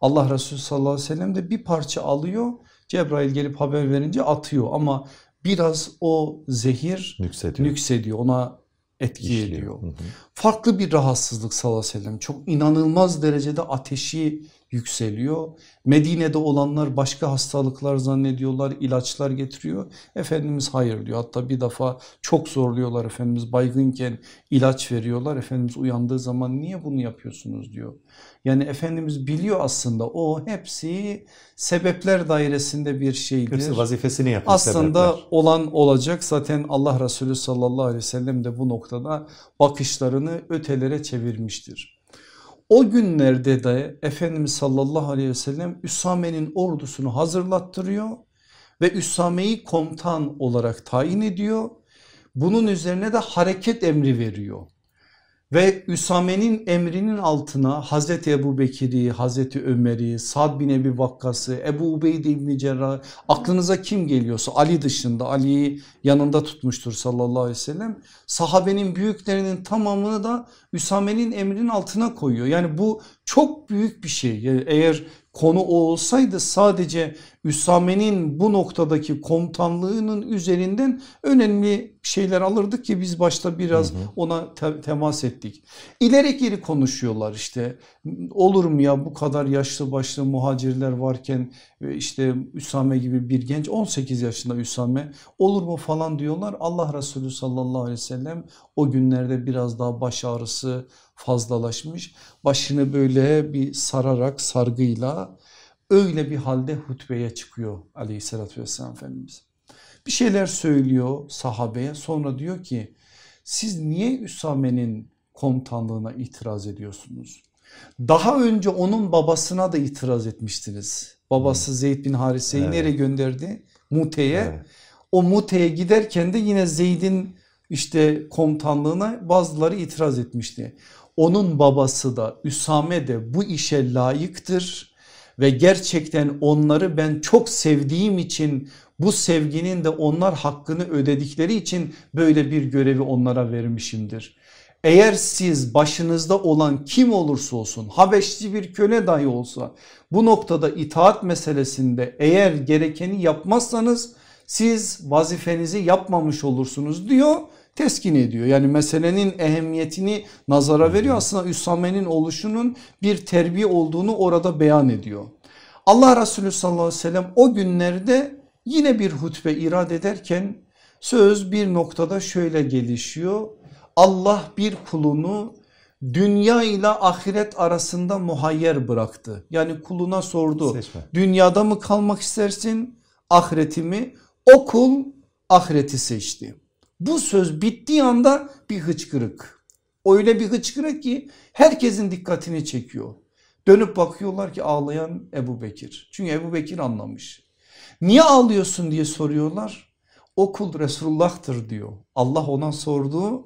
Allah Resulü sallallahu aleyhi ve sellem de bir parça alıyor Cebrail gelip haber verince atıyor ama biraz o zehir nüksediyor, nüksediyor ona etki İşliyor. ediyor. Hı hı. Farklı bir rahatsızlık sallallahu aleyhi ve sellem çok inanılmaz derecede ateşi yükseliyor. Medine'de olanlar başka hastalıklar zannediyorlar ilaçlar getiriyor. Efendimiz hayır diyor hatta bir defa çok zorluyorlar Efendimiz baygınken ilaç veriyorlar. Efendimiz uyandığı zaman niye bunu yapıyorsunuz diyor. Yani Efendimiz biliyor aslında o hepsi sebepler dairesinde bir şeydir. Hepsi vazifesini yapıyor Aslında sebepler. olan olacak zaten Allah Resulü sallallahu aleyhi ve sellem de bu noktada bakışlarını ötelere çevirmiştir. O günlerde de Efendimiz sallallahu aleyhi ve sellem Üsame'nin ordusunu hazırlattırıyor ve Üsame'yi komutan olarak tayin ediyor. Bunun üzerine de hareket emri veriyor. Ve Üsame'nin emrinin altına Hazreti Ebu Bekir'i, Hazreti Ömer'i, Sad bin Ebi Vakkas'ı, Ebu Ubeyde İbni Cerrah aklınıza kim geliyorsa Ali dışında Ali'yi yanında tutmuştur sallallahu aleyhi ve sellem. Sahabenin büyüklerinin tamamını da Üsame'nin emrinin altına koyuyor. Yani bu çok büyük bir şey. Eğer konu o olsaydı sadece Üsame'nin bu noktadaki komutanlığının üzerinden önemli şeyler alırdık ki biz başta biraz hı hı. ona te temas ettik. İleri geri konuşuyorlar işte olur mu ya bu kadar yaşlı başlı muhacirler varken işte Üsame gibi bir genç 18 yaşında Üsame olur mu falan diyorlar. Allah Resulü sallallahu aleyhi ve sellem o günlerde biraz daha baş ağrısı fazlalaşmış. Başını böyle bir sararak sargıyla öyle bir halde hutbeye çıkıyor aleyhissalatü vesselam Efendimiz. Bir şeyler söylüyor sahabeye sonra diyor ki siz niye Üsame'nin komutanlığına itiraz ediyorsunuz? Daha önce onun babasına da itiraz etmiştiniz. Babası. Zeyd bin Harise'yi evet. nereye gönderdi? Mute'ye. Evet. O Mute'ye giderken de yine Zeyd'in işte komutanlığına bazıları itiraz etmişti. Onun babası da Üsame de bu işe layıktır ve gerçekten onları ben çok sevdiğim için bu sevginin de onlar hakkını ödedikleri için böyle bir görevi onlara vermişimdir. Eğer siz başınızda olan kim olursa olsun Habeşli bir köle dahi olsa bu noktada itaat meselesinde eğer gerekeni yapmazsanız siz vazifenizi yapmamış olursunuz diyor teskin ediyor. Yani meselenin ehemmiyetini nazara veriyor aslında Üsame'nin oluşunun bir terbiye olduğunu orada beyan ediyor. Allah Resulü sallallahu aleyhi ve sellem o günlerde yine bir hutbe irad ederken söz bir noktada şöyle gelişiyor. Allah bir kulunu dünya ile ahiret arasında muhayyer bıraktı. Yani kuluna sordu Seçme. dünyada mı kalmak istersin ahireti mi? O kul ahireti seçti. Bu söz bittiği anda bir hıçkırık. Öyle bir hıçkırık ki herkesin dikkatini çekiyor. Dönüp bakıyorlar ki ağlayan Ebu Bekir. Çünkü Ebu Bekir anlamış. Niye ağlıyorsun diye soruyorlar. O kul Resulullah'tır diyor. Allah ona sordu.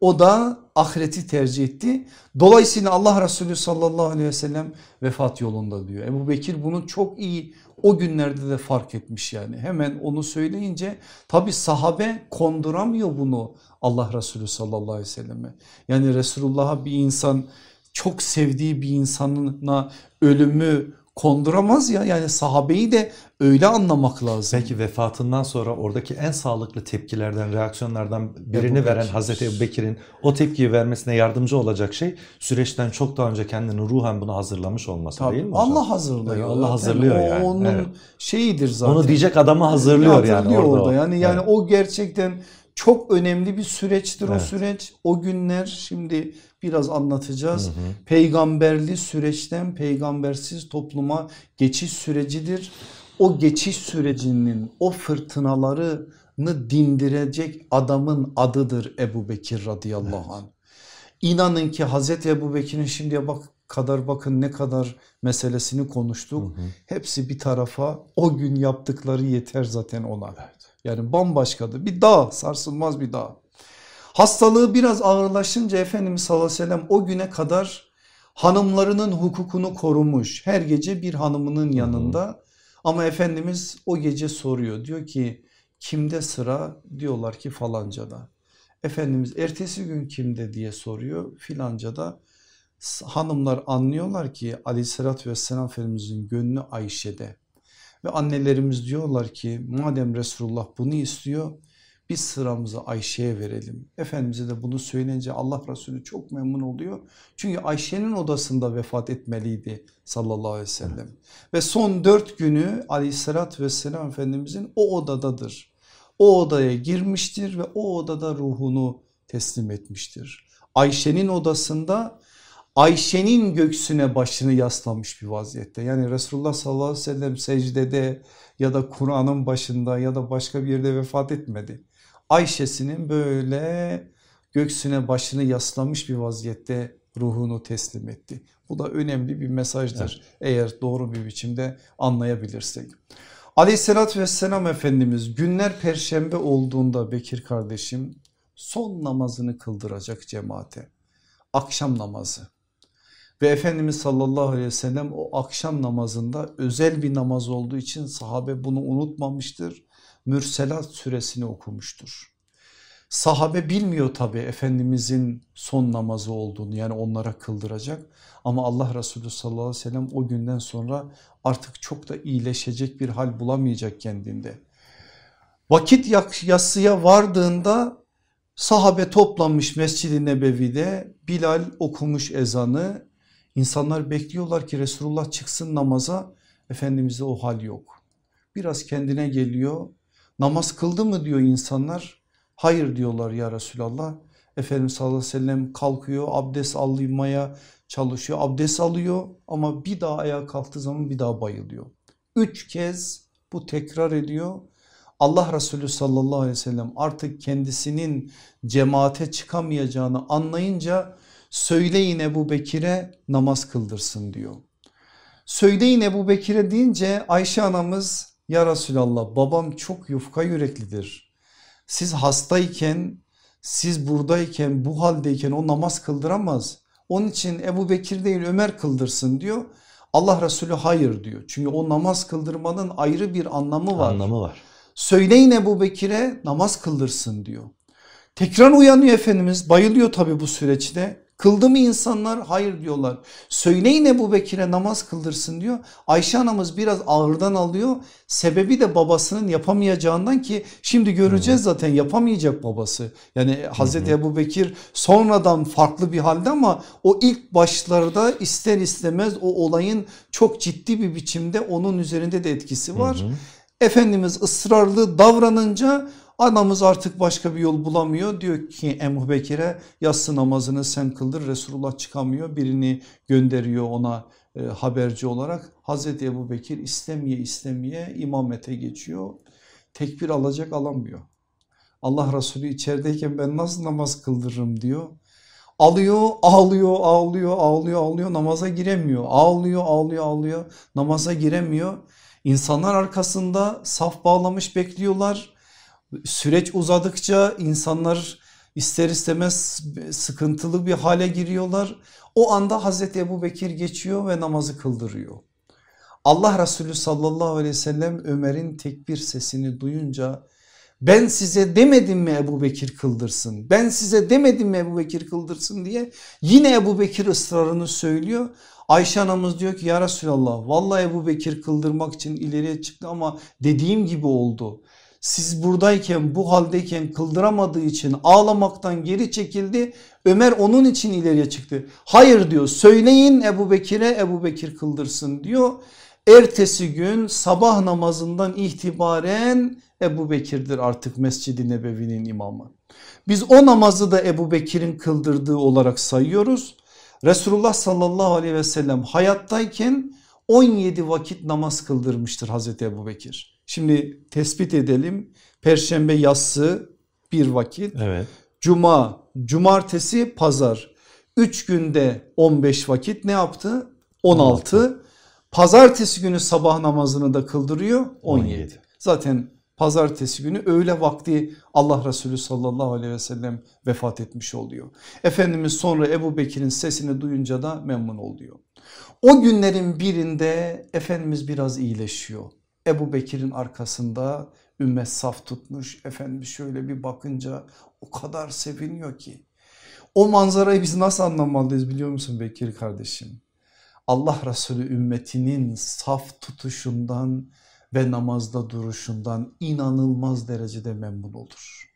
O da ahireti tercih etti. Dolayısıyla Allah Resulü sallallahu aleyhi ve sellem vefat yolunda diyor. Ebu Bekir bunu çok iyi o günlerde de fark etmiş yani. Hemen onu söyleyince tabi sahabe konduramıyor bunu Allah Resulü sallallahu aleyhi ve selleme. Yani Resulullah'a bir insan çok sevdiği bir insanına ölümü konduramaz ya yani sahabeyi de öyle anlamak lazım. Peki vefatından sonra oradaki en sağlıklı tepkilerden, reaksiyonlardan birini veren. Hazreti Ebu Bekir'in o tepkiyi vermesine yardımcı olacak şey süreçten çok daha önce kendini ruhen buna hazırlamış olması Tabii, değil mi hocam? Allah hazırlıyor. Allah hazırlıyor o, yani, Onun evet. şeyidir zaten. Onu diyecek adamı hazırlıyor yani Hatırlıyor orada. orada. o. Yani yani Evet. o gerçekten çok önemli bir süreçtir o Evet. süreç. O günler şimdi biraz anlatacağız. Hı hı. Peygamberli süreçten peygambersiz topluma geçiş sürecidir. O geçiş sürecinin o fırtınalarını dindirecek adamın adıdır Ebu Bekir radıyallahu anh. İnanın ki Hazreti Ebu Bekir'in şimdiye bak kadar bakın ne kadar meselesini konuştuk. Hı hı. Hepsi bir tarafa o gün yaptıkları yeter zaten ona. Yani bambaşkadır bir dağ sarsılmaz bir dağ. Hastalığı biraz ağırlaşınca Efendimiz sallallahu aleyhi ve sellem o güne kadar hanımlarının hukukunu korumuş. Her gece bir hanımının yanında. Ama Efendimiz o gece soruyor. Diyor ki kimde sıra? Diyorlar ki falancada. Efendimiz ertesi gün kimde? diye soruyor. Filancada hanımlar anlıyorlar ki aleyhissalatü vesselam Efendimizin gönlü Ayşe'de ve annelerimiz diyorlar ki madem Resulullah bunu istiyor biz sıramızı Ayşe'ye verelim. Efendimiz'e de bunu söyleyince Allah Resulü çok memnun oluyor. Çünkü Ayşe'nin odasında vefat etmeliydi sallallahu aleyhi ve sellem. Ve son dört günü aleyhissalatü vesselam Efendimizin o odadadır. O odaya girmiştir ve o odada ruhunu teslim etmiştir. Ayşe'nin odasında Ayşe'nin göksüne başını yaslamış bir vaziyette. Yani Resulullah sallallahu aleyhi ve sellem secdede ya da Kur'an'ın başında ya da başka bir yerde vefat etmedi. Ayşe'sinin böyle göksüne başını yaslamış bir vaziyette ruhunu teslim etti. Bu da önemli bir mesajdır eğer doğru bir biçimde anlayabilirsek. Aleyhissalatü vesselam Efendimiz günler perşembe olduğunda Bekir kardeşim son namazını kıldıracak cemaate. Akşam namazı. Ve Efendimiz sallallahu aleyhi ve sellem o akşam namazında özel bir namaz olduğu için sahabe bunu unutmamıştır. Mürselat suresini okumuştur. Sahabe bilmiyor tabi Efendimizin son namazı olduğunu yani onlara kıldıracak. Ama Allah Resulü sallallahu aleyhi ve sellem o günden sonra artık çok da iyileşecek bir hal bulamayacak kendinde. Vakit yatsıya vardığında sahabe toplanmış Mescid-i Nebevi'de Bilal okumuş ezanı İnsanlar bekliyorlar ki Resulullah çıksın namaza Efendimiz'de o hal yok. Biraz kendine geliyor namaz kıldı mı diyor insanlar hayır diyorlar ya Resulallah. Efendimiz sallallahu aleyhi ve sellem kalkıyor abdest almaya çalışıyor abdest alıyor ama bir daha ayağa kalktığı zaman bir daha bayılıyor. Üç kez bu tekrar ediyor. Allah Resulü sallallahu aleyhi ve sellem artık kendisinin cemaate çıkamayacağını anlayınca söyleyin Ebu Bekir'e namaz kıldırsın diyor. Söyleyin Ebu Bekir'e deyince Ayşe anamız ya Resulallah babam çok yufka yüreklidir. Siz hastayken siz buradayken bu haldeyken o namaz kıldıramaz. Onun için Ebu Bekir değil Ömer kıldırsın diyor. Allah Resulü hayır diyor. Çünkü o namaz kıldırmanın ayrı bir anlamı var. Anlamı var. Söyleyin Ebu Bekir'e namaz kıldırsın diyor. Tekrar uyanıyor Efendimiz bayılıyor tabi bu süreçte. Kıldı mı insanlar? Hayır diyorlar. Söyleyin Ebu Bekir'e namaz kıldırsın diyor. Ayşe anamız biraz ağırdan alıyor. Sebebi de babasının yapamayacağından ki şimdi göreceğiz zaten yapamayacak babası. Yani Hazreti Ebu Bekir sonradan farklı bir halde ama o ilk başlarda ister istemez o olayın çok ciddi bir biçimde onun üzerinde de etkisi var. Hı hı. Efendimiz ısrarlı davranınca anamız artık başka bir yol bulamıyor. Diyor ki Ebu Bekir'e yatsı namazını sen kıldır Resulullah çıkamıyor birini gönderiyor ona e, haberci olarak. Hazreti Ebu Bekir istemeye istemeye imamete geçiyor. Tekbir alacak alamıyor. Allah Resulü içerideyken ben nasıl namaz kıldırırım diyor. Alıyor ağlıyor ağlıyor ağlıyor ağlıyor namaza giremiyor. Ağlıyor ağlıyor ağlıyor namaza giremiyor. İnsanlar arkasında saf bağlamış bekliyorlar. Süreç uzadıkça insanlar ister istemez sıkıntılı bir hale giriyorlar. O anda Hazreti Ebu Bekir geçiyor ve namazı kıldırıyor. Allah Resulü sallallahu aleyhi ve sellem Ömer'in tekbir sesini duyunca ben size demedim mi Ebu Bekir kıldırsın ben size demedim mi Ebu Bekir kıldırsın diye yine Ebu Bekir ısrarını söylüyor. Ayşe anamız diyor ki ya Resulallah vallahi Ebu Bekir kıldırmak için ileriye çıktı ama dediğim gibi oldu. Siz buradayken bu haldeyken kıldıramadığı için ağlamaktan geri çekildi. Ömer onun için ileriye çıktı. Hayır diyor söyleyin Ebu Bekir'e Ebu Bekir kıldırsın diyor. Ertesi gün sabah namazından itibaren Ebu Bekir'dir artık Mescid-i Nebevi'nin imamı. Biz o namazı da Ebu Bekir'in kıldırdığı olarak sayıyoruz. Resulullah sallallahu aleyhi ve sellem hayattayken 17 vakit namaz kıldırmıştır Hazreti Ebu Bekir. Şimdi tespit edelim perşembe yassı bir vakit. Evet. Cuma, cumartesi, pazar 3 günde 15 vakit ne yaptı? 16. 16. Pazartesi günü sabah namazını da kıldırıyor 17. 17. Zaten pazartesi günü öğle vakti Allah Resulü sallallahu aleyhi ve sellem vefat etmiş oluyor. Efendimiz sonra Ebu Bekir'in sesini duyunca da memnun oluyor. O günlerin birinde Efendimiz biraz iyileşiyor. Ebu Bekir'in arkasında ümmet saf tutmuş. Efendimiz şöyle bir bakınca o kadar seviniyor ki. O manzarayı biz nasıl anlamalıyız biliyor musun Bekir kardeşim? Allah Resulü ümmetinin saf tutuşundan ve namazda duruşundan inanılmaz derecede memnun olur.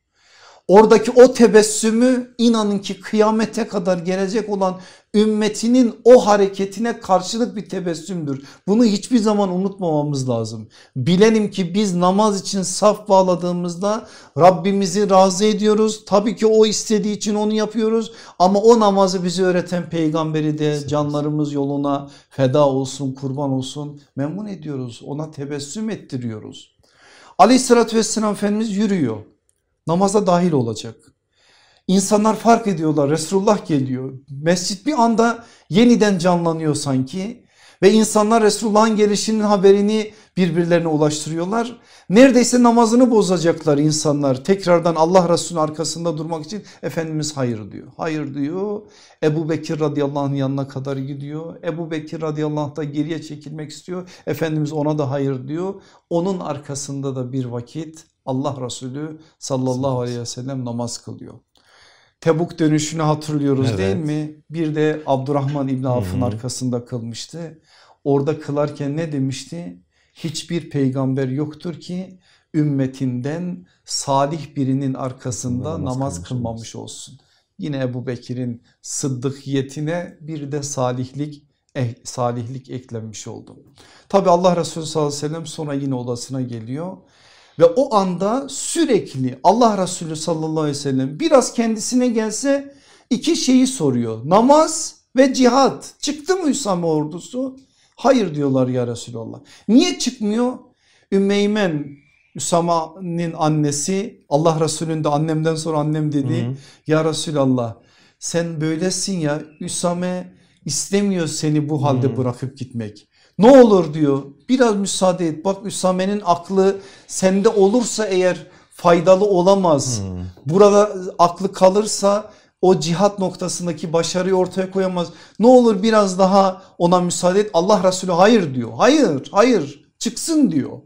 Oradaki o tebessümü inanın ki kıyamete kadar gelecek olan ümmetinin o hareketine karşılık bir tebessümdür. Bunu hiçbir zaman unutmamamız lazım. Bilelim ki biz namaz için saf bağladığımızda Rabbimizi razı ediyoruz. Tabii ki o istediği için onu yapıyoruz ama o namazı bize öğreten peygamberi de canlarımız yoluna feda olsun kurban olsun memnun ediyoruz. Ona tebessüm ettiriyoruz. Aleyhissalatü vesselam Efendimiz yürüyor namaza dahil olacak. İnsanlar fark ediyorlar Resulullah geliyor. Mescit bir anda yeniden canlanıyor sanki ve insanlar Resulullah'ın gelişinin haberini birbirlerine ulaştırıyorlar. Neredeyse namazını bozacaklar insanlar tekrardan Allah Resulü'nün arkasında durmak için Efendimiz hayır diyor. Hayır diyor Ebu Bekir radıyallahu anh'ın yanına kadar gidiyor. Ebu Bekir radıyallahu anh da geriye çekilmek istiyor. Efendimiz ona da hayır diyor. Onun arkasında da bir vakit Allah Resulü sallallahu aleyhi ve sellem namaz kılıyor. Tebuk dönüşünü hatırlıyoruz evet. değil mi? Bir de Abdurrahman İbni Avf'ın arkasında kılmıştı. Orada kılarken ne demişti? Hiçbir peygamber yoktur ki ümmetinden salih birinin arkasında namaz, namaz kılmamış olsun. Yine Ebu Bekir'in sıddıkiyetine bir de salihlik eh, salihlik eklenmiş oldu. Tabi Allah Resulü sallallahu aleyhi ve sellem sonra yine odasına geliyor ve o anda sürekli Allah Resulü sallallahu aleyhi ve sellem biraz kendisine gelse iki şeyi soruyor. Namaz ve cihat çıktı mı Üsame ordusu? Hayır diyorlar ya Resulallah. Niye çıkmıyor? Ümmeymen Üsame'nin annesi Allah Resulü'nün de annemden sonra annem dedi. Hı hı. Ya Resulallah sen böylesin ya Üsame istemiyor seni bu halde hı. bırakıp gitmek. Ne olur diyor biraz müsaade et bak Üsame'nin aklı sende olursa eğer faydalı olamaz. Hmm. Burada aklı kalırsa o cihat noktasındaki başarıyı ortaya koyamaz. Ne olur biraz daha ona müsaade et. Allah Resulü hayır diyor. Hayır, hayır çıksın diyor.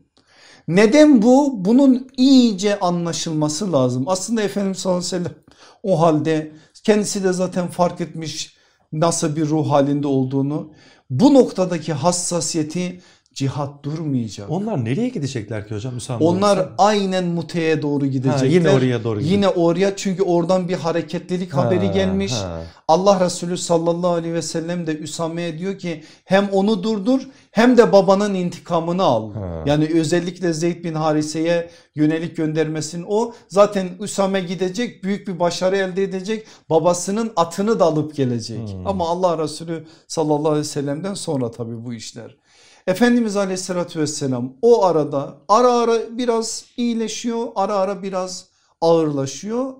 Neden bu? Bunun iyice anlaşılması lazım. Aslında Efendimiz sallallahu aleyhi ve sellem o halde kendisi de zaten fark etmiş nasıl bir ruh halinde olduğunu. Bu noktadaki hassasiyeti cihat durmayacak. Onlar nereye gidecekler ki hocam Müsaade Onlar olursa? aynen Mute'ye doğru gidecekler. Ha, yine oraya doğru gidecek. Yine oraya çünkü oradan bir hareketlilik ha, haberi gelmiş. Ha. Allah Resulü sallallahu aleyhi ve sellem de Üsame'ye diyor ki hem onu durdur hem de babanın intikamını al. Ha. Yani özellikle Zeyd bin Harise'ye yönelik göndermesin o. Zaten Üsame gidecek büyük bir başarı elde edecek. Babasının atını da alıp gelecek. Hmm. Ama Allah Resulü sallallahu aleyhi ve sellem'den sonra tabii bu işler. Efendimiz aleyhissalatü vesselam o arada ara ara biraz iyileşiyor ara ara biraz ağırlaşıyor.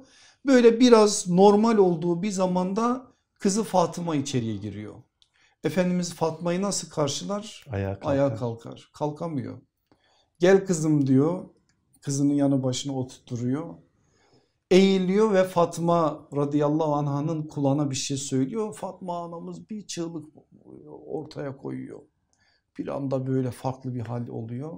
Böyle biraz normal olduğu bir zamanda kızı Fatıma içeriye giriyor. Efendimiz Fatma'yı nasıl karşılar? Ayağa kalkar. Ayağa kalkar. Kalkamıyor. Gel kızım diyor. Kızının yanı başına oturtuyor. Eğiliyor ve Fatma radıyallahu anh'ın kulağına bir şey söylüyor. Fatma anamız bir çığlık ortaya koyuyor. Bir anda böyle farklı bir hal oluyor.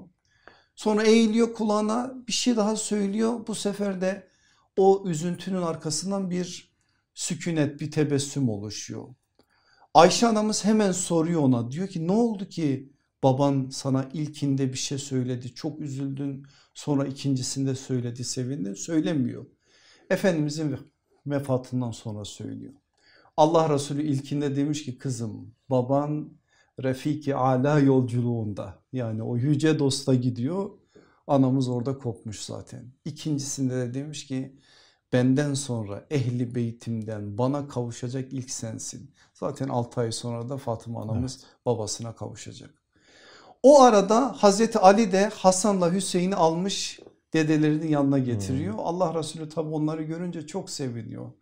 Sonra eğiliyor kulağına bir şey daha söylüyor. Bu sefer de o üzüntünün arkasından bir sükunet bir tebessüm oluşuyor. Ayşe anamız hemen soruyor ona diyor ki ne oldu ki baban sana ilkinde bir şey söyledi çok üzüldün sonra ikincisinde söyledi sevindin söylemiyor. Efendimizin vefatından sonra söylüyor. Allah Resulü ilkinde demiş ki kızım baban Refiki Ala yolculuğunda yani o yüce dosta gidiyor anamız orada kopmuş zaten. İkincisinde de demiş ki benden sonra ehli beytimden bana kavuşacak ilk sensin. Zaten 6 ay sonra da Fatıma anamız evet. babasına kavuşacak. O arada Hazreti Ali de Hasan'la Hüseyin'i almış dedelerinin yanına getiriyor. Hmm. Allah Resulü tabi onları görünce çok seviniyor.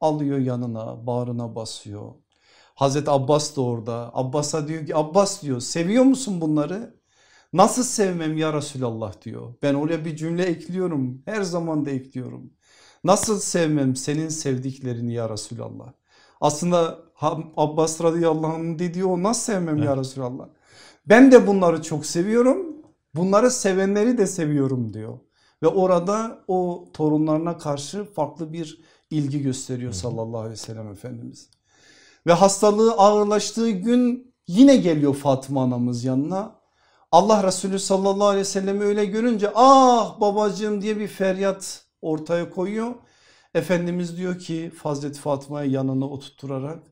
Alıyor yanına bağrına basıyor. Hazreti Abbas da orada. Abbas'a diyor ki Abbas diyor seviyor musun bunları? Nasıl sevmem ya Resulallah diyor. Ben oraya bir cümle ekliyorum. Her zaman da ekliyorum. Nasıl sevmem senin sevdiklerini ya Resulallah. Aslında Abbas radıyallahu anh'ın dediği o nasıl sevmem evet. ya Resulallah. Ben de bunları çok seviyorum. Bunları sevenleri de seviyorum diyor. Ve orada o torunlarına karşı farklı bir ilgi gösteriyor sallallahu aleyhi ve sellem Efendimiz. Ve hastalığı ağırlaştığı gün yine geliyor Fatıma anamız yanına. Allah Resulü sallallahu aleyhi ve sellemi öyle görünce ah babacığım diye bir feryat ortaya koyuyor. Efendimiz diyor ki Hazreti Fatıma'yı yanına oturtturarak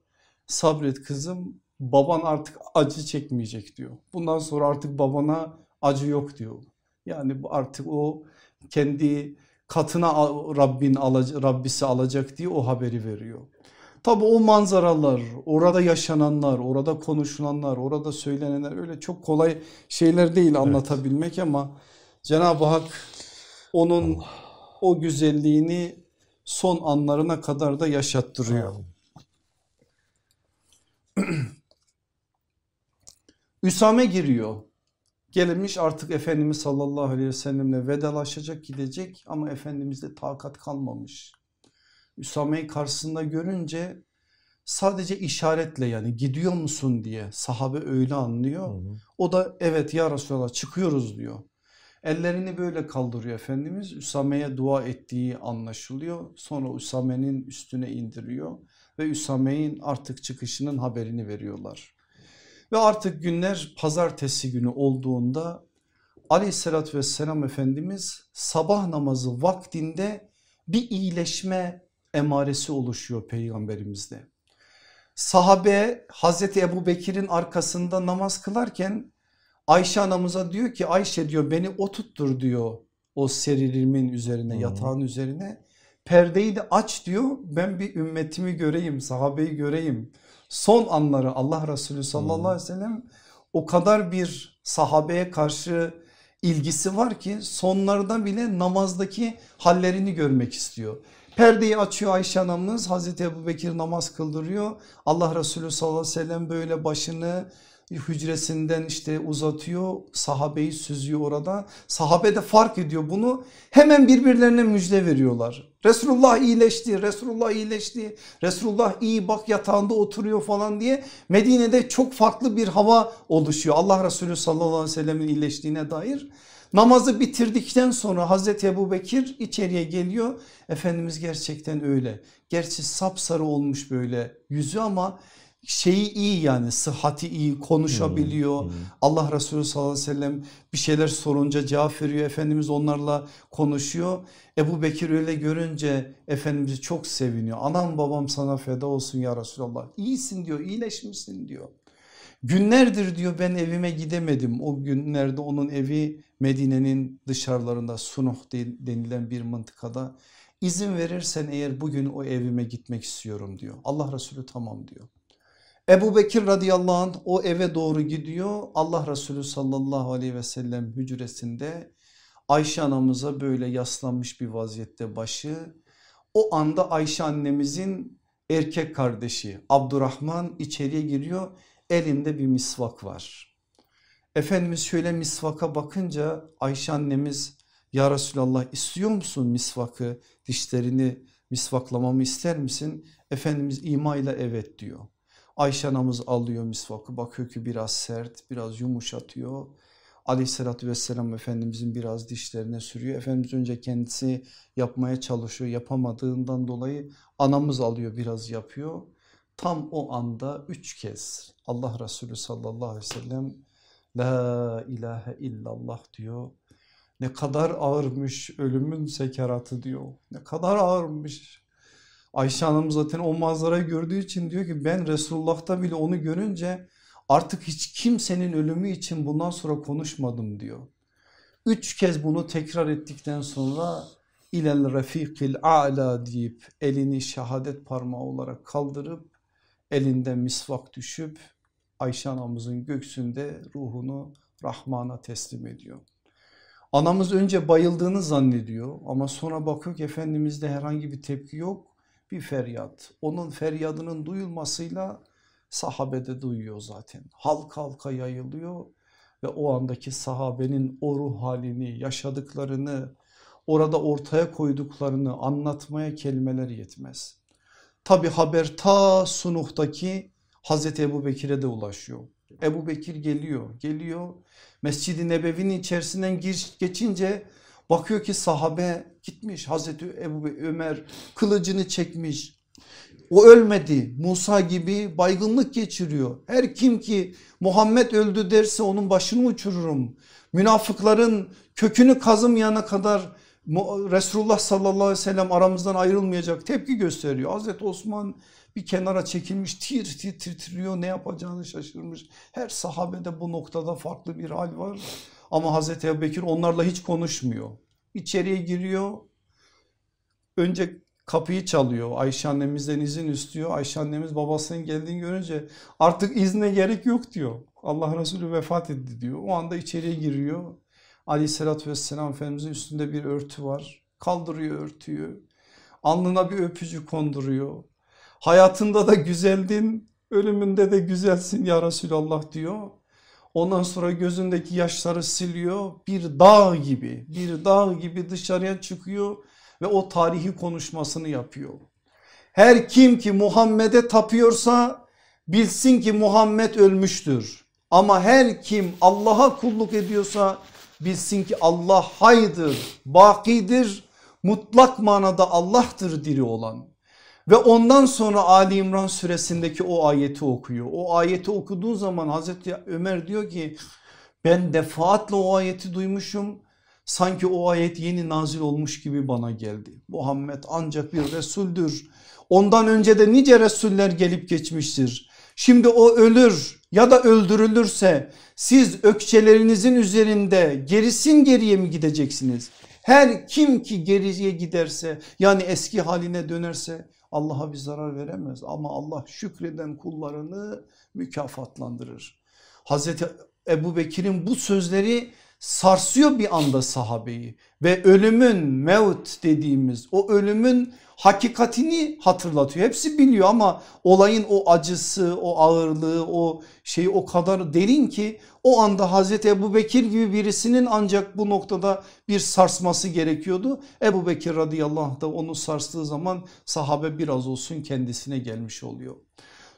sabret kızım baban artık acı çekmeyecek diyor. Bundan sonra artık babana acı yok diyor. Yani artık o kendi katına Rabbin alacak, Rabbisi alacak diye o haberi veriyor. Tabi o manzaralar, orada yaşananlar, orada konuşulanlar, orada söylenenler öyle çok kolay şeyler değil anlatabilmek evet. ama Cenab-ı Hak onun Allah. o güzelliğini son anlarına kadar da yaşattırıyor. Üsame giriyor. Gelmiş artık Efendimiz sallallahu aleyhi ve sellemle vedalaşacak gidecek ama Efendimiz'de takat kalmamış. Üsame'yi karşısında görünce sadece işaretle yani gidiyor musun diye sahabe öyle anlıyor. Hı hı. O da evet ya Resulallah çıkıyoruz diyor. Ellerini böyle kaldırıyor Efendimiz Üsame'ye dua ettiği anlaşılıyor. Sonra Üsame'nin üstüne indiriyor ve Üsame'nin artık çıkışının haberini veriyorlar. Ve artık günler pazartesi günü olduğunda aleyhissalatü vesselam Efendimiz sabah namazı vaktinde bir iyileşme emaresi oluşuyor peygamberimizde. Sahabe Hazreti Ebu Bekir'in arkasında namaz kılarken Ayşe anamıza diyor ki Ayşe diyor beni oturttur diyor o seririmin üzerine yatağın üzerine perdeyi de aç diyor ben bir ümmetimi göreyim sahabeyi göreyim. Son anları Allah Resulü sallallahu aleyhi ve sellem o kadar bir sahabeye karşı ilgisi var ki sonlarda bile namazdaki hallerini görmek istiyor. Perdeyi açıyor Ayşe anamız Hazreti Ebu Bekir namaz kıldırıyor. Allah Resulü sallallahu aleyhi ve sellem böyle başını hücresinden işte uzatıyor. Sahabeyi süzüyor orada. Sahabe de fark ediyor bunu. Hemen birbirlerine müjde veriyorlar. Resulullah iyileşti Resulullah iyileşti. Resulullah iyi bak yatağında oturuyor falan diye Medine'de çok farklı bir hava oluşuyor. Allah Resulü sallallahu aleyhi ve sellemin iyileştiğine dair namazı bitirdikten sonra Hazreti Ebu Bekir içeriye geliyor Efendimiz gerçekten öyle gerçi sapsarı olmuş böyle yüzü ama şeyi iyi yani sıhhati iyi konuşabiliyor. Hmm, hmm. Allah Resulü sallallahu aleyhi ve sellem bir şeyler sorunca cevap veriyor. Efendimiz onlarla konuşuyor. Ebu Bekir öyle görünce Efendimiz çok seviniyor. Anam babam sana feda olsun ya Resulallah. İyisin diyor iyileşmişsin diyor. Günlerdir diyor ben evime gidemedim. O günlerde onun evi Medine'nin dışarılarında Sunuh denilen bir mıntıkada. İzin verirsen eğer bugün o evime gitmek istiyorum diyor. Allah Resulü tamam diyor. Ebu Bekir radıyallahu anh o eve doğru gidiyor. Allah Resulü sallallahu aleyhi ve sellem hücresinde Ayşe anamıza böyle yaslanmış bir vaziyette başı. O anda Ayşe annemizin erkek kardeşi Abdurrahman içeriye giriyor. Elinde bir misvak var. Efendimiz şöyle misvaka bakınca Ayşe annemiz ya Resulallah istiyor musun misvakı dişlerini misvaklamamı ister misin? Efendimiz ima ile evet diyor. Ayşe anamız alıyor misvakı bakıyor ki biraz sert biraz yumuşatıyor. Aleyhissalatü vesselam Efendimizin biraz dişlerine sürüyor. Efendimiz önce kendisi yapmaya çalışıyor yapamadığından dolayı anamız alıyor biraz yapıyor. Tam o anda üç kez Allah Resulü sallallahu aleyhi ve sellem La ilahe illallah diyor. Ne kadar ağırmış ölümün sekeratı diyor. Ne kadar ağırmış. Ayşe Hanım zaten o manzarayı gördüğü için diyor ki ben Resulullah'ta bile onu görünce artık hiç kimsenin ölümü için bundan sonra konuşmadım diyor. Üç kez bunu tekrar ettikten sonra ilel refikil a'la deyip elini şehadet parmağı olarak kaldırıp elinden misvak düşüp Ayşe anamızın göksünde ruhunu Rahman'a teslim ediyor. Anamız önce bayıldığını zannediyor ama sonra bakıyor ki Efendimiz'de herhangi bir tepki yok bir feryat. Onun feryadının duyulmasıyla sahabede duyuyor zaten. Halk halka yayılıyor ve o andaki sahabenin o ruh halini, yaşadıklarını, orada ortaya koyduklarını anlatmaya kelimeler yetmez. Tabi haber ta Sunuh'taki Hazreti Ebu Bekir'e de ulaşıyor. Ebu Bekir geliyor, geliyor. Mescid-i Nebevi'nin içerisinden gir, geçince bakıyor ki sahabe gitmiş. Hazreti Ebu Ömer kılıcını çekmiş. O ölmedi. Musa gibi baygınlık geçiriyor. Her kim ki Muhammed öldü derse onun başını uçururum. Münafıkların kökünü kazımayana kadar Resulullah sallallahu aleyhi ve sellem aramızdan ayrılmayacak tepki gösteriyor. Hazreti Osman bir kenara çekilmiş tir tir titriyor ne yapacağını şaşırmış. Her sahabede bu noktada farklı bir hal var ama Hazreti Ebubekir onlarla hiç konuşmuyor. İçeriye giriyor önce kapıyı çalıyor Ayşe annemizden izin istiyor. Ayşe annemiz babasının geldiğini görünce artık izne gerek yok diyor. Allah Resulü vefat etti diyor. O anda içeriye giriyor. Aleyhissalatü vesselam Efendimizin üstünde bir örtü var. Kaldırıyor örtüyü. Alnına bir öpücük konduruyor. Hayatında da güzeldin, ölümünde de güzelsin ya Resulallah diyor. Ondan sonra gözündeki yaşları siliyor. Bir dağ gibi, bir dağ gibi dışarıya çıkıyor ve o tarihi konuşmasını yapıyor. Her kim ki Muhammed'e tapıyorsa bilsin ki Muhammed ölmüştür. Ama her kim Allah'a kulluk ediyorsa bilsin ki Allah haydır, bakidir, mutlak manada Allah'tır diri olan. Ve ondan sonra Ali İmran suresindeki o ayeti okuyor. O ayeti okuduğu zaman Hazreti Ömer diyor ki ben defaatle o ayeti duymuşum. Sanki o ayet yeni nazil olmuş gibi bana geldi. Muhammed ancak bir Resuldür. Ondan önce de nice Resuller gelip geçmiştir. Şimdi o ölür ya da öldürülürse siz ökçelerinizin üzerinde gerisin geriye mi gideceksiniz? Her kim ki geriye giderse yani eski haline dönerse Allah'a bir zarar veremez ama Allah şükreden kullarını mükafatlandırır. Hazreti Ebu Bekir'in bu sözleri sarsıyor bir anda sahabeyi ve ölümün mevt dediğimiz o ölümün hakikatini hatırlatıyor. Hepsi biliyor ama olayın o acısı, o ağırlığı, o şey o kadar derin ki o anda Hazreti Ebu Bekir gibi birisinin ancak bu noktada bir sarsması gerekiyordu. Ebu Bekir radıyallahu anh da onu sarstığı zaman sahabe biraz olsun kendisine gelmiş oluyor.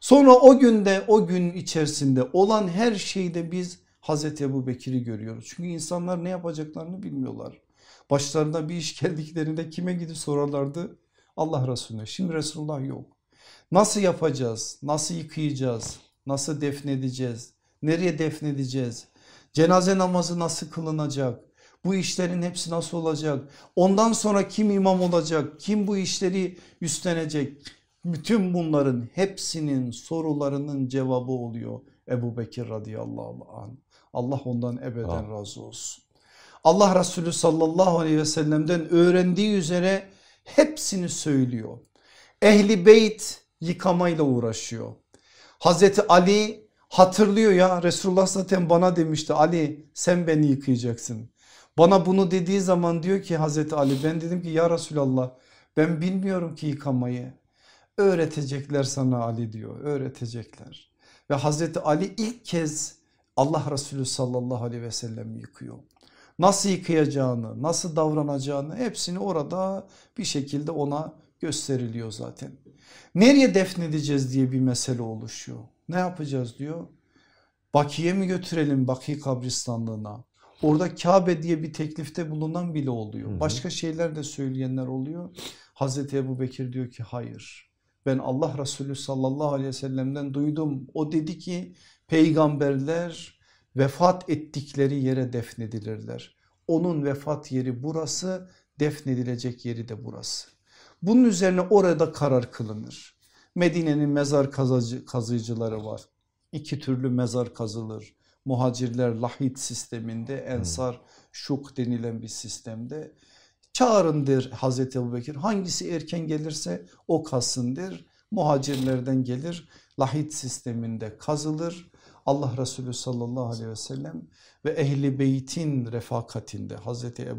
Sonra o günde o gün içerisinde olan her şeyde biz Hazreti Ebu Bekir'i görüyoruz. Çünkü insanlar ne yapacaklarını bilmiyorlar. Başlarına bir iş geldiklerinde kime gidip sorarlardı? Allah Resulüne. Şimdi Resulullah yok. Nasıl yapacağız? Nasıl yıkayacağız? Nasıl defnedeceğiz? Nereye defnedeceğiz? Cenaze namazı nasıl kılınacak? Bu işlerin hepsi nasıl olacak? Ondan sonra kim imam olacak? Kim bu işleri üstlenecek? Bütün bunların hepsinin sorularının cevabı oluyor Ebu Bekir radıyallahu anh. Allah ondan ebeden razı olsun. Allah Resulü sallallahu aleyhi ve sellem'den öğrendiği üzere hepsini söylüyor. Ehli beyt yıkamayla uğraşıyor. Hazreti Ali hatırlıyor ya Resulullah zaten bana demişti Ali sen beni yıkayacaksın. Bana bunu dediği zaman diyor ki Hazreti Ali ben dedim ki ya Resulallah ben bilmiyorum ki yıkamayı. Öğretecekler sana Ali diyor öğretecekler. Ve Hazreti Ali ilk kez Allah Resulü sallallahu aleyhi ve sellem yıkıyor. Nasıl yıkayacağını, nasıl davranacağını hepsini orada bir şekilde ona gösteriliyor zaten. Nereye defnedeceğiz diye bir mesele oluşuyor. Ne yapacağız diyor. Bakiye mi götürelim Baki kabristanlığına? Orada Kabe diye bir teklifte bulunan bile oluyor. Başka şeyler de söyleyenler oluyor. Hazreti Ebu Bekir diyor ki hayır Ben Allah Resulü sallallahu aleyhi ve sellem'den duydum. O dedi ki peygamberler vefat ettikleri yere defnedilirler. Onun vefat yeri burası defnedilecek yeri de burası. Bunun üzerine orada karar kılınır. Medine'nin mezar kazıcı, kazıcıları var. İki türlü mezar kazılır. Muhacirler lahit sisteminde, ensar şuk denilen bir sistemde. Çağırın der Hazreti Ebu Bekir hangisi erken gelirse o kazsın der. Muhacirlerden gelir lahit sisteminde kazılır. Allah Resulü sallallahu aleyhi ve sellem ve ehli beytin refakatinde Hazreti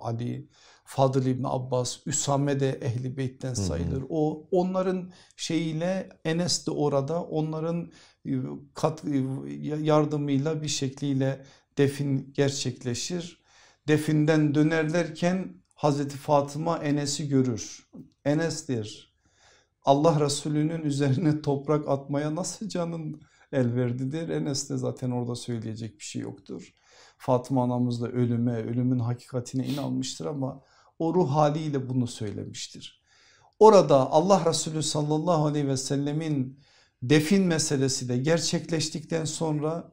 Ali, Fadıl İbni Abbas, Üsame de ehli beytten sayılır. Hı hı. O onların şeyiyle Enes de orada onların e, kat, e, yardımıyla bir şekliyle defin gerçekleşir. Definden dönerlerken Hazreti Fatıma Enes'i görür. Enes'tir. Allah Resulü'nün üzerine toprak atmaya nasıl canın el verdidir. Enes de zaten orada söyleyecek bir şey yoktur. Fatıma anamız da ölüme, ölümün hakikatine inanmıştır ama o ruh haliyle bunu söylemiştir. Orada Allah Resulü sallallahu aleyhi ve sellemin defin meselesi de gerçekleştikten sonra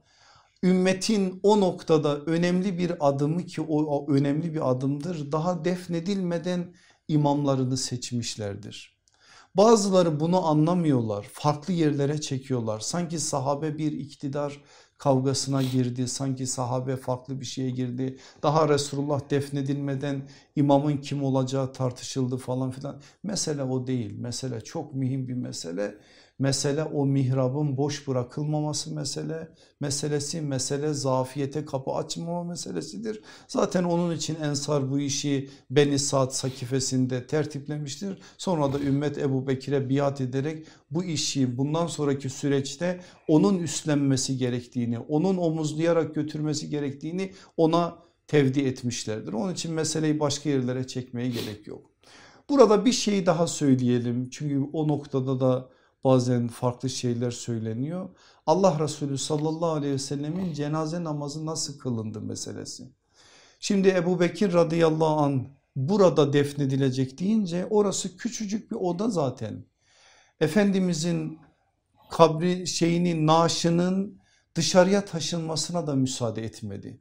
ümmetin o noktada önemli bir adımı ki o, o önemli bir adımdır daha defnedilmeden imamlarını seçmişlerdir. Bazıları bunu anlamıyorlar farklı yerlere çekiyorlar. Sanki sahabe bir iktidar kavgasına girdi sanki sahabe farklı bir şeye girdi. Daha Resulullah defnedilmeden imamın kim olacağı tartışıldı falan filan. Mesele o değil. Mesele çok mühim bir mesele Mesele o mihrabın boş bırakılmaması mesele, meselesi mesele zafiyete kapı açmama meselesidir. Zaten onun için Ensar bu işi Beni Saad sakifesinde tertiplemiştir. Sonra da ümmet Ebu Bekir'e biat ederek bu işi bundan sonraki süreçte onun üstlenmesi gerektiğini, onun omuzlayarak götürmesi gerektiğini ona tevdi etmişlerdir. Onun için meseleyi başka yerlere çekmeye gerek yok. Burada bir şey daha söyleyelim çünkü o noktada da bazen farklı şeyler söyleniyor. Allah Resulü sallallahu aleyhi ve sellemin cenaze namazı nasıl kılındı meselesi. Şimdi Ebu Bekir radıyallahu an burada defnedilecek deyince orası küçücük bir oda zaten. Efendimizin kabri şeyinin naaşının dışarıya taşınmasına da müsaade etmedi.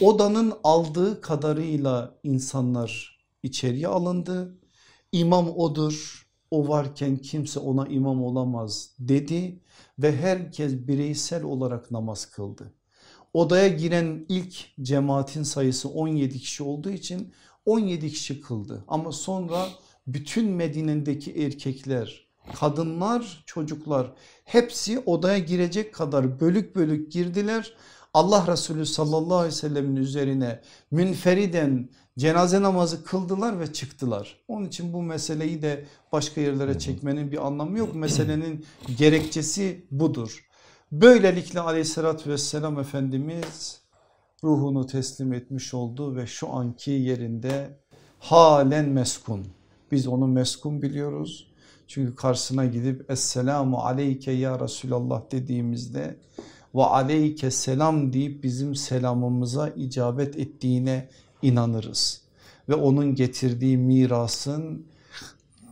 Odanın aldığı kadarıyla insanlar içeriye alındı. İmam odur, o varken kimse ona imam olamaz dedi ve herkes bireysel olarak namaz kıldı. Odaya giren ilk cemaatin sayısı 17 kişi olduğu için 17 kişi kıldı ama sonra bütün Medine'deki erkekler, kadınlar, çocuklar hepsi odaya girecek kadar bölük bölük girdiler. Allah Resulü sallallahu aleyhi ve sellemin üzerine münferiden cenaze namazı kıldılar ve çıktılar. Onun için bu meseleyi de başka yerlere çekmenin bir anlamı yok. Meselenin gerekçesi budur. Böylelikle aleyhissalatü vesselam Efendimiz ruhunu teslim etmiş oldu ve şu anki yerinde halen meskun. Biz onu meskun biliyoruz. Çünkü karşısına gidip Esselamu aleyke ya Resulallah dediğimizde ve aleyke selam deyip bizim selamımıza icabet ettiğine inanırız. Ve onun getirdiği mirasın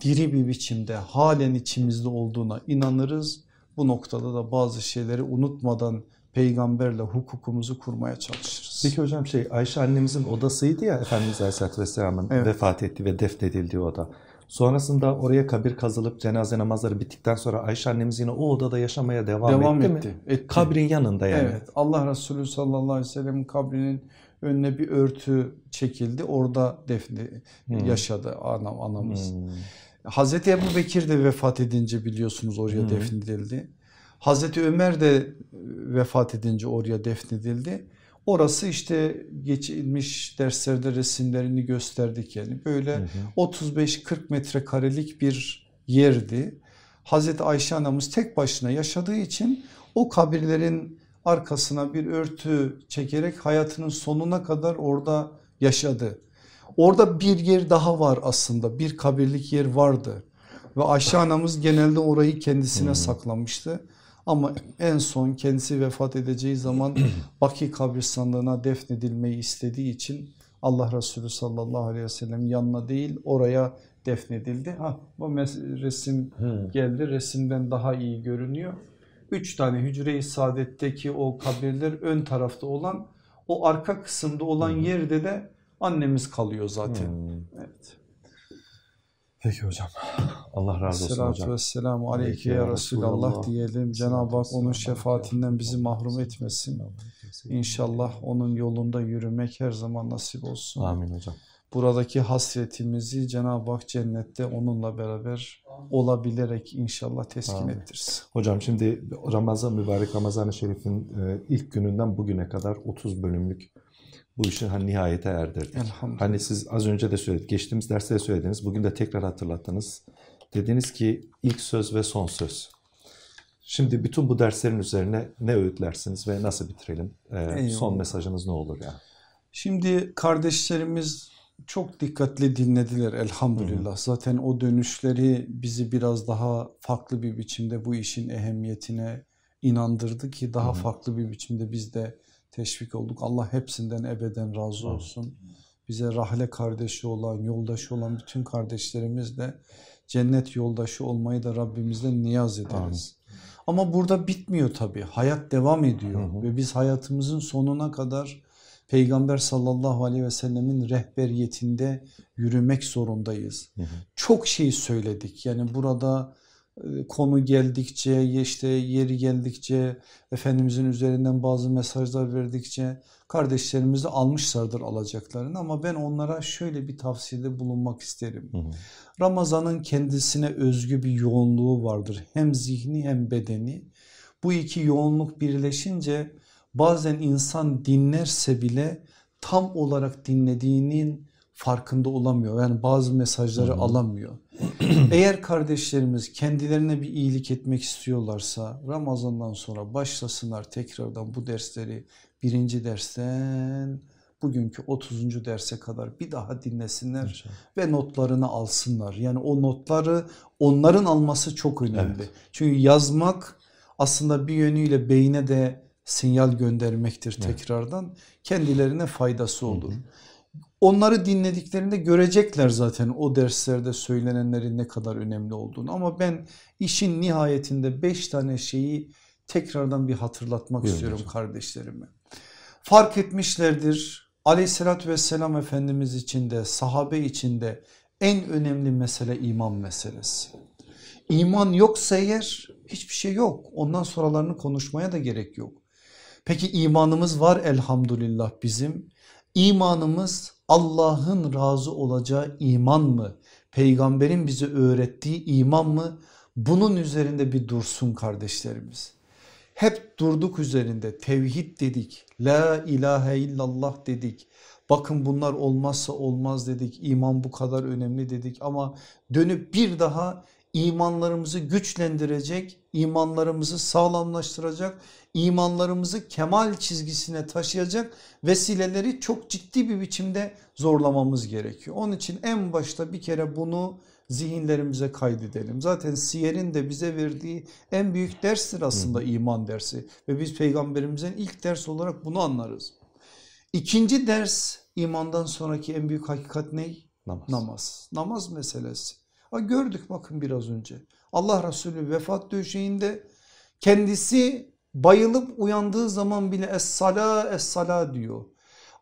diri bir biçimde halen içimizde olduğuna inanırız. Bu noktada da bazı şeyleri unutmadan peygamberle hukukumuzu kurmaya çalışırız. Peki hocam şey Ayşe annemizin odasıydı ya Efendimiz Aleyhisselatü Vesselam'ın evet. vefat ettiği ve defnedildiği oda. Sonrasında oraya kabir kazılıp cenaze namazları bittikten sonra Ayşe annemiz yine o odada yaşamaya devam, devam etti, etti mi? Etti. Kabrin yanında yani. Evet Allah Resulü sallallahu aleyhi ve sellem kabrinin önüne bir örtü çekildi orada defni hmm. yaşadı anam, anamız. Hmm. Hazreti Ebu Bekir de vefat edince biliyorsunuz oraya hmm. defnedildi. Hazreti Ömer de vefat edince oraya defnedildi. Orası işte geçilmiş derslerde resimlerini gösterdik yani böyle 35-40 metrekarelik bir yerdi. Hazreti Ayşe anamız tek başına yaşadığı için o kabirlerin arkasına bir örtü çekerek hayatının sonuna kadar orada yaşadı. Orada bir yer daha var aslında bir kabirlik yer vardı ve Ayşe anamız genelde orayı kendisine hmm. saklamıştı. Ama en son kendisi vefat edeceği zaman Baki kabristanlığına defnedilmeyi istediği için Allah Resulü sallallahu aleyhi ve sellem yanına değil oraya defnedildi. Ha, bu resim hmm. geldi resimden daha iyi görünüyor. Üç tane hücre-i saadetteki o kabirler ön tarafta olan o arka kısımda olan hmm. yerde de annemiz kalıyor zaten. Hmm. Evet. Peki hocam. Allah razı olsun Esselatu hocam. Vesselamu aleyke ya Resulallah diyelim. Cenab-ı Hak onun şefaatinden bizi mahrum etmesin. İnşallah onun yolunda yürümek her zaman nasip olsun. Amin hocam. Buradaki hasretimizi Cenab-ı Hak cennette onunla beraber olabilerek inşallah teskin Amin. ettirsin. Hocam şimdi Ramazan mübarek Ramazan-ı Şerif'in e, ilk gününden bugüne kadar 30 bölümlük bu işi hani nihayete erdirdik. Hani siz az önce de söylediniz, geçtiğimiz derste de söylediniz, bugün de tekrar hatırlattınız. Dediniz ki ilk söz ve son söz. Şimdi bütün bu derslerin üzerine ne öğütlersiniz ve nasıl bitirelim? Ee, son mesajınız ne olur ya? Şimdi kardeşlerimiz çok dikkatli dinlediler elhamdülillah. Hı hı. Zaten o dönüşleri bizi biraz daha farklı bir biçimde bu işin ehemmiyetine inandırdı ki daha hı hı. farklı bir biçimde biz de teşvik olduk. Allah hepsinden ebeden razı olsun. Bize rahle kardeşi olan, yoldaşı olan bütün kardeşlerimiz de cennet yoldaşı olmayı da Rabbimizden niyaz ederiz. Amin. Ama burada bitmiyor tabii. Hayat devam ediyor hı hı. ve biz hayatımızın sonuna kadar Peygamber sallallahu aleyhi ve sellemin rehberiyetinde yürümek zorundayız. Hı hı. Çok şey söyledik. Yani burada ee, konu geldikçe işte yeri geldikçe Efendimizin üzerinden bazı mesajlar verdikçe kardeşlerimiz de almışlardır alacaklarını ama ben onlara şöyle bir tavsiyede bulunmak isterim. Ramazan'ın kendisine özgü bir yoğunluğu vardır hem zihni hem bedeni bu iki yoğunluk birleşince bazen insan dinlerse bile tam olarak dinlediğinin farkında olamıyor. Yani bazı mesajları hmm. alamıyor. Eğer kardeşlerimiz kendilerine bir iyilik etmek istiyorlarsa Ramazan'dan sonra başlasınlar tekrardan bu dersleri birinci dersten bugünkü 30. derse kadar bir daha dinlesinler İnşallah. ve notlarını alsınlar. Yani o notları onların alması çok önemli. Evet. Çünkü yazmak aslında bir yönüyle beyne de sinyal göndermektir evet. tekrardan. Kendilerine faydası olur. Hı hı. Onları dinlediklerinde görecekler zaten o derslerde söylenenlerin ne kadar önemli olduğunu. Ama ben işin nihayetinde beş tane şeyi tekrardan bir hatırlatmak Buyurun istiyorum hocam. kardeşlerime. Fark etmişlerdir aleyhissalatü vesselam Efendimiz içinde sahabe içinde en önemli mesele iman meselesi. İman yoksa eğer hiçbir şey yok ondan sonralarını konuşmaya da gerek yok. Peki imanımız var elhamdülillah bizim. İmanımız Allah'ın razı olacağı iman mı? Peygamberin bize öğrettiği iman mı? Bunun üzerinde bir dursun kardeşlerimiz. Hep durduk üzerinde tevhid dedik, la ilahe illallah dedik. Bakın bunlar olmazsa olmaz dedik, iman bu kadar önemli dedik ama dönüp bir daha imanlarımızı güçlendirecek, imanlarımızı sağlamlaştıracak, imanlarımızı kemal çizgisine taşıyacak vesileleri çok ciddi bir biçimde zorlamamız gerekiyor. Onun için en başta bir kere bunu zihinlerimize kaydedelim. Zaten siyerin de bize verdiği en büyük derstir aslında iman dersi ve biz peygamberimizin ilk ders olarak bunu anlarız. İkinci ders imandan sonraki en büyük hakikat ne? Namaz. Namaz, Namaz meselesi. Ha, gördük bakın biraz önce. Allah Resulü vefat döşeğinde kendisi bayılıp uyandığı zaman bile es-sala es-sala diyor.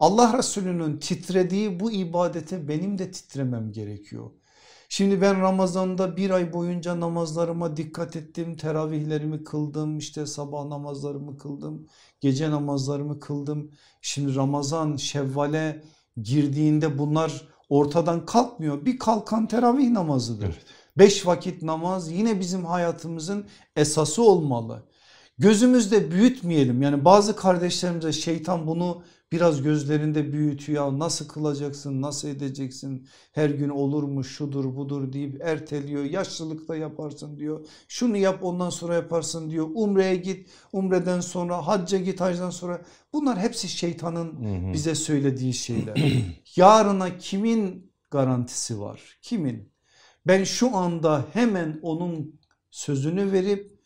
Allah Resulü'nün titrediği bu ibadete benim de titremem gerekiyor. Şimdi ben Ramazan'da bir ay boyunca namazlarıma dikkat ettim. Teravihlerimi kıldım işte sabah namazlarımı kıldım. Gece namazlarımı kıldım. Şimdi Ramazan Şevval'e girdiğinde bunlar ortadan kalkmıyor. Bir kalkan teravih namazıdır. Evet. Beş vakit namaz yine bizim hayatımızın esası olmalı. Gözümüzde büyütmeyelim yani bazı kardeşlerimize şeytan bunu biraz gözlerinde büyütüyor. Nasıl kılacaksın nasıl edeceksin her gün olur mu şudur budur deyip erteliyor. Yaşlılıkta yaparsın diyor. Şunu yap ondan sonra yaparsın diyor. Umre'ye git umreden sonra hacca git hacdan sonra. Bunlar hepsi şeytanın hı hı. bize söylediği şeyler. Yarına kimin garantisi var? Kimin? Ben şu anda hemen onun sözünü verip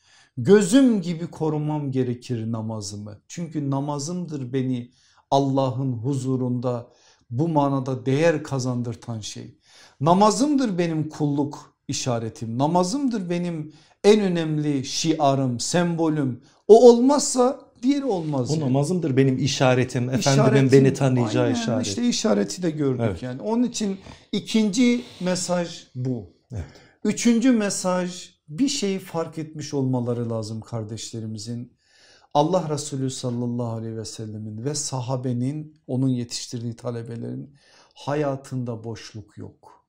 Gözüm gibi korumam gerekir namazımı. Çünkü namazımdır beni Allah'ın huzurunda bu manada değer kazandırtan şey. Namazımdır benim kulluk işaretim. Namazımdır benim en önemli şiarım, sembolüm. O olmazsa diğeri olmaz. O yani. namazımdır benim işaretim. Efendimin İşaretim, beni tanıyacağı aynen, işaret. İşte işareti de gördük Evet. yani. Onun için ikinci mesaj bu. Evet. Üçüncü mesaj bir şeyi fark etmiş olmaları lazım kardeşlerimizin. Allah Resulü sallallahu aleyhi ve sellemin ve sahabenin onun yetiştirdiği talebelerin hayatında boşluk yok.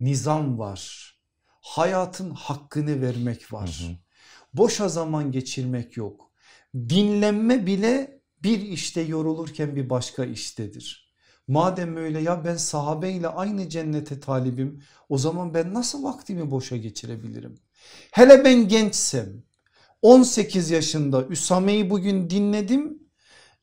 Nizam var. Hayatın hakkını vermek var. Hı hı. Boşa zaman geçirmek yok. Dinlenme bile bir işte yorulurken bir başka iştedir. Madem öyle ya ben sahabeyle aynı cennete talibim o zaman ben nasıl vaktimi boşa geçirebilirim? Hele ben gençsem 18 yaşında Üsame'yi bugün dinledim.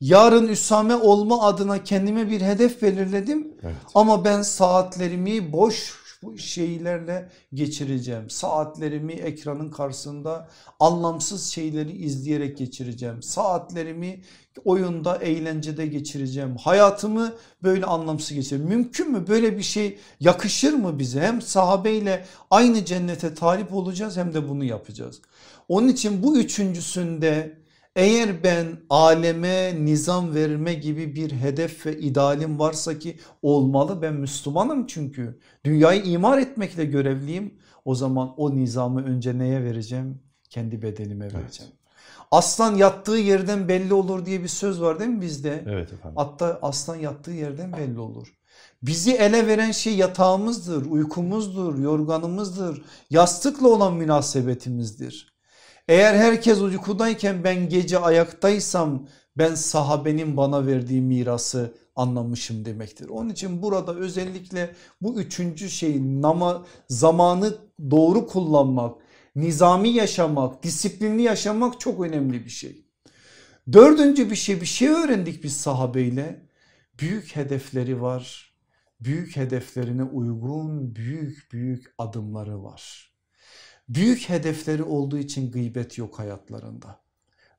Yarın Üsame olma adına kendime bir hedef belirledim. Evet. Ama ben saatlerimi boş bu şeylerle geçireceğim. Saatlerimi ekranın karşısında anlamsız şeyleri izleyerek geçireceğim. Saatlerimi oyunda, eğlencede geçireceğim. Hayatımı böyle anlamsız geçireceğim. Mümkün mü? Böyle bir şey yakışır mı bize? Hem sahabeyle aynı cennete talip olacağız hem de bunu yapacağız. Onun için bu üçüncüsünde eğer ben aleme nizam verme gibi bir hedef ve idealim varsa ki olmalı ben Müslümanım çünkü dünyayı imar etmekle görevliyim. O zaman o nizamı önce neye vereceğim? Kendi bedenime vereceğim. Aslan yattığı yerden belli olur diye bir söz var değil mi bizde? Evet efendim. Hatta aslan yattığı yerden belli olur. Bizi ele veren şey yatağımızdır, uykumuzdur, yorganımızdır, yastıkla olan münasebetimizdir. Eğer herkes uykudayken ben gece ayaktaysam ben sahabenin bana verdiği mirası anlamışım demektir. Onun için burada özellikle bu üçüncü şey nama, zamanı doğru kullanmak, nizami yaşamak, disiplinli yaşamak çok önemli bir şey. Dördüncü bir şey bir şey öğrendik biz sahabeyle. Büyük hedefleri var. Büyük hedeflerine uygun büyük büyük adımları var. Büyük hedefleri olduğu için gıybet yok hayatlarında.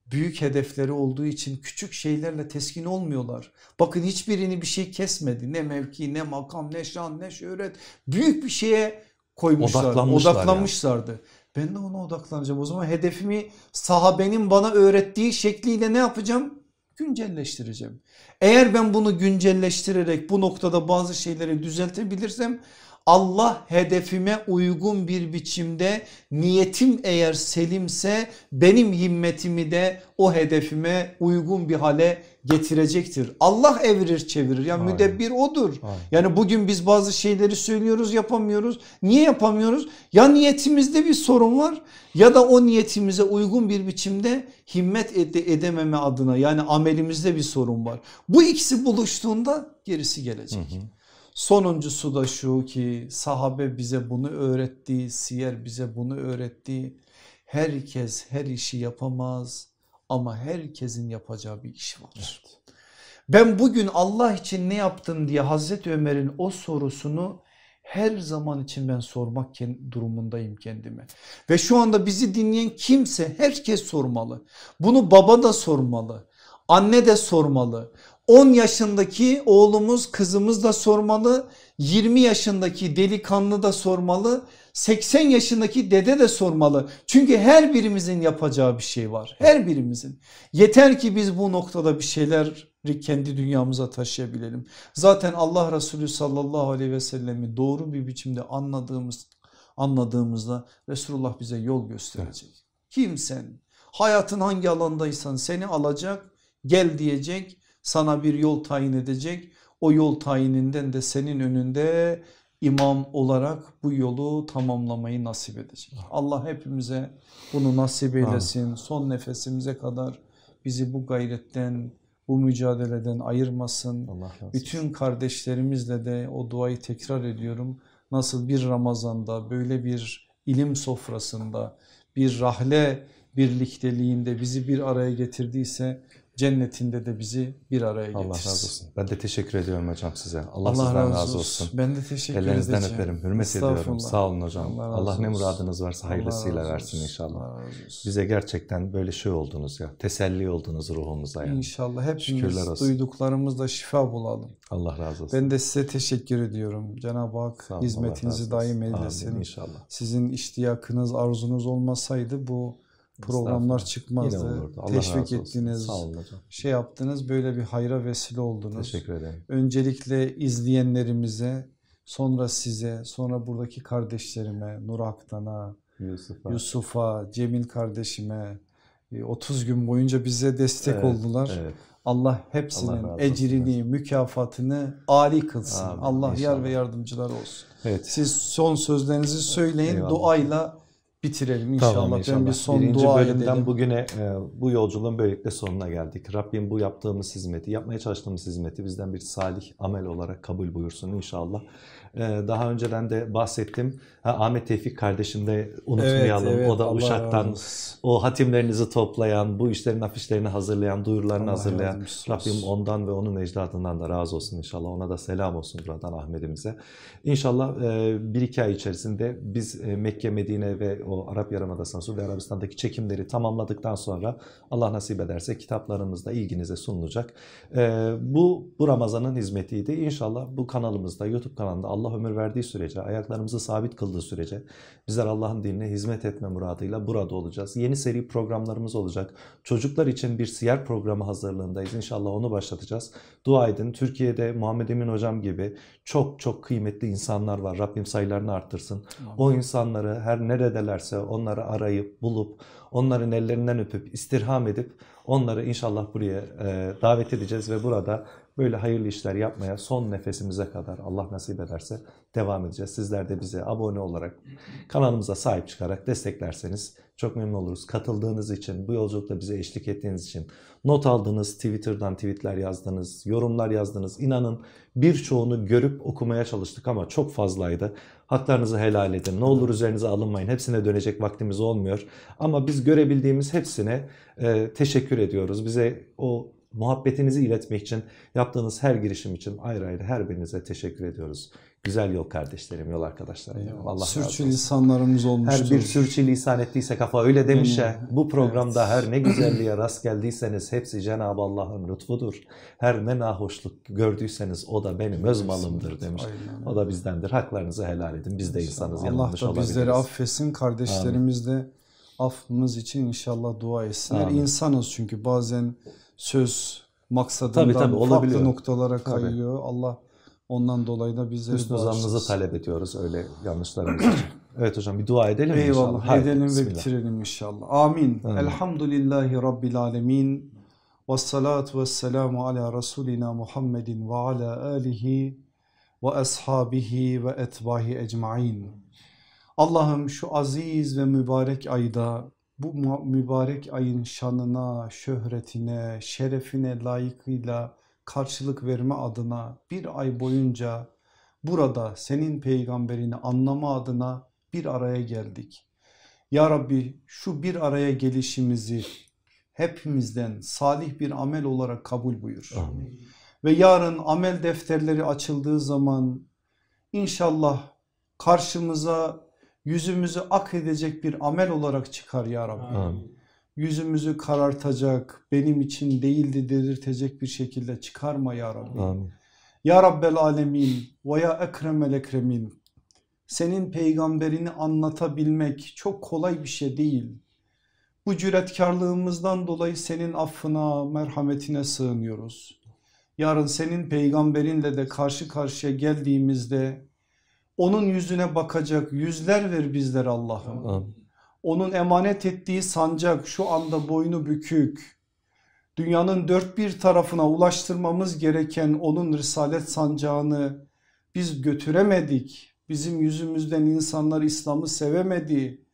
Büyük hedefleri olduğu için küçük şeylerle teskin olmuyorlar. Bakın hiçbirini bir şey kesmedi. Ne mevki, ne makam, ne şan, ne şöhret. Büyük bir şeye koymuşlar. Odaklanmışlar Odaklanmışlardı. Ben de ona odaklanacağım. O zaman hedefimi sahabenin bana öğrettiği şekliyle ne yapacağım? Güncelleştireceğim. Eğer ben bunu güncelleştirerek bu noktada bazı şeyleri düzeltebilirsem Allah hedefime uygun bir biçimde niyetim eğer selimse benim himmetimi de o hedefime uygun bir hale getirecektir. Allah evirir çevirir yani Aynen. müdebbir odur. Aynen. Yani bugün biz bazı şeyleri söylüyoruz yapamıyoruz. Niye yapamıyoruz? Ya niyetimizde bir sorun var ya da o niyetimize uygun bir biçimde himmet ede- edememe adına yani amelimizde bir sorun var. Bu ikisi buluştuğunda gerisi gelecek. Hı hı. Sonuncusu da şu ki sahabe bize bunu öğretti, siyer bize bunu öğretti. Herkes her işi yapamaz ama herkesin yapacağı bir iş var. Ben bugün Allah için ne yaptım diye Hazreti Ömer'in o sorusunu her zaman için ben sormak durumundayım kendime. Ve şu anda bizi dinleyen kimse herkes sormalı. Bunu baba da sormalı. Anne de sormalı. 10 yaşındaki oğlumuz kızımız da sormalı. 20 yaşındaki delikanlı da sormalı. 80 yaşındaki dede de sormalı. Çünkü her birimizin yapacağı bir şey var. Her birimizin. Yeter ki biz bu noktada bir şeyler kendi dünyamıza taşıyabilelim. Zaten Allah Resulü sallallahu aleyhi ve sellemi doğru bir biçimde anladığımız anladığımızda Resulullah bize yol gösterecek. Kimsen hayatın hangi alandaysan seni alacak gel diyecek sana bir yol tayin edecek. O yol tayininden de senin önünde imam olarak bu yolu tamamlamayı nasip edecek. Allah hepimize bunu nasip eylesin. Son nefesimize kadar bizi bu gayretten, bu mücadeleden ayırmasın. Allah. Bütün kardeşlerimizle de o duayı tekrar ediyorum. Nasıl bir Ramazan'da böyle bir ilim sofrasında bir rahle birlikteliğinde bizi bir araya getirdiyse cennetinde de bizi bir araya getirsin. Allah razı olsun. Ben de teşekkür ediyorum hocam size. Allah, Allah sizden razı, razı olsun. Ben de teşekkür Ellerinizden edeceğim. öperim. Hürmet ediyorum. Sağ olun hocam. Allah, Allah ne muradınız varsa hayırlısıyla versin inşallah. Bize gerçekten böyle şey oldunuz ya. Teselli oldunuz ruhumuza yani. İnşallah hepimiz duyduklarımızda şifa bulalım. Allah razı olsun. Ben de size teşekkür ediyorum. Cenab-ı Hak olun, hizmetinizi daim eylesin. Amin, inşallah. Sizin iştiyakınız, arzunuz olmasaydı bu programlar çıkmazdı. Teşvik ettiniz. Şey yaptınız böyle bir hayra vesile oldunuz. Teşekkür ederim. Öncelikle izleyenlerimize, sonra size, sonra buradaki kardeşlerime, Nur Aktan'a, Yusuf'a, Yusuf'a Cemil kardeşime 30 gün boyunca bize destek evet, oldular. Evet. Allah hepsinin Allah ecrini, mükafatını âli kılsın. Amin. Allah İnşallah. yar ve yardımcılar olsun. Evet. Siz son sözlerinizi söyleyin. Eyvallah. Duayla bitirelim inşallah. Tamam, inşallah. Ben bir son Birinci dua bölümden edelim. bugüne e, bu yolculuğun böylelikle sonuna geldik. Rabbim bu yaptığımız hizmeti, yapmaya çalıştığımız hizmeti bizden bir salih amel olarak kabul buyursun inşallah. E, daha önceden de bahsettim. Ha, Ahmet Tevfik kardeşim de unutmayalım. Evet, evet, o da Allah Uşak'tan o hatimlerinizi toplayan, bu işlerin afişlerini hazırlayan, duyurularını Allah hazırlayan Rabbim ondan ve onun ecdadından da razı olsun inşallah. Ona da selam olsun buradan Ahmet'imize. İnşallah e, bir iki ay içerisinde biz e, Mekke, Medine ve o Arap Yarımadası'na, Suudi Arabistan'daki çekimleri tamamladıktan sonra Allah nasip ederse kitaplarımız da ilginize sunulacak. E, bu bu Ramazan'ın hizmetiydi. İnşallah bu kanalımızda, YouTube kanalında Allah ömür verdiği sürece, ayaklarımızı sabit kıldığı sürece bizler Allah'ın dinine hizmet etme muradıyla burada olacağız. Yeni seri programlarımız olacak. Çocuklar için bir siyer programı hazırlığındayız. İnşallah onu başlatacağız. Dua edin. Türkiye'de Muhammed Emin Hocam gibi çok çok kıymetli insanlar var. Rabbim sayılarını arttırsın. O insanları her neredelerse onları arayıp bulup onların ellerinden öpüp istirham edip onları inşallah buraya e, davet edeceğiz ve burada böyle hayırlı işler yapmaya son nefesimize kadar Allah nasip ederse devam edeceğiz. Sizler de bize abone olarak kanalımıza sahip çıkarak desteklerseniz çok memnun oluruz. Katıldığınız için, bu yolculukta bize eşlik ettiğiniz için, not aldınız, Twitter'dan tweetler yazdınız, yorumlar yazdınız. İnanın birçoğunu görüp okumaya çalıştık ama çok fazlaydı. Haklarınızı helal edin. Ne olur üzerinize alınmayın. Hepsine dönecek vaktimiz olmuyor. Ama biz görebildiğimiz hepsine e, teşekkür ediyoruz. Bize o muhabbetinizi iletmek için yaptığınız her girişim için ayrı ayrı her birinize teşekkür ediyoruz. Güzel yol kardeşlerim, yol arkadaşlarım. Allah Sürçülisanlarımız olmuştur. Her bir sürçülisan ettiyse kafa öyle demiş ya. Bu programda evet. her ne güzelliğe rast geldiyseniz hepsi Cenab-ı Allah'ın lütfudur. Her ne nahoşluk gördüyseniz o da benim öz malımdır demiş. Aynen. O da bizdendir. Haklarınızı helal edin. Biz de insanız. Allah da bizleri affetsin. Kardeşlerimiz de affımız için inşallah dua etsinler. Amin. İnsanız çünkü bazen söz maksadından tabii, tabii, farklı noktalara kayıyor. Tabii. Allah ondan dolayı da bizleri Hüsnü zannınızı talep ediyoruz öyle yanlışlarımız için. Evet hocam bir dua edelim Eyvallah, inşallah. Haydi, edelim ve bitirelim inşallah. Amin. Amin. Elhamdülillahi Rabbil alemin. Ve salatu ve selamu ala Resulina Muhammedin ve ala alihi ve ashabihi ve etbahi ecmain. Allah'ım şu aziz ve mübarek ayda bu mübarek ayın şanına, şöhretine, şerefine layıkıyla karşılık verme adına bir ay boyunca burada senin peygamberini anlama adına bir araya geldik. Ya Rabbi şu bir araya gelişimizi hepimizden salih bir amel olarak kabul buyur. Amin. Ve yarın amel defterleri açıldığı zaman inşallah karşımıza yüzümüzü ak edecek bir amel olarak çıkar ya Rabbi. Amin. Yüzümüzü karartacak, benim için değildi dedirtecek bir şekilde çıkarma ya Rabbi. Amin. Ya Rabbel Alemin ve ya Ekremel Ekremin. Senin peygamberini anlatabilmek çok kolay bir şey değil. Bu cüretkarlığımızdan dolayı senin affına, merhametine sığınıyoruz. Yarın senin peygamberinle de karşı karşıya geldiğimizde onun yüzüne bakacak yüzler ver bizlere Allah'ım. Onun emanet ettiği sancak şu anda boynu bükük. Dünyanın dört bir tarafına ulaştırmamız gereken onun risalet sancağını biz götüremedik. Bizim yüzümüzden insanlar İslam'ı sevemedi.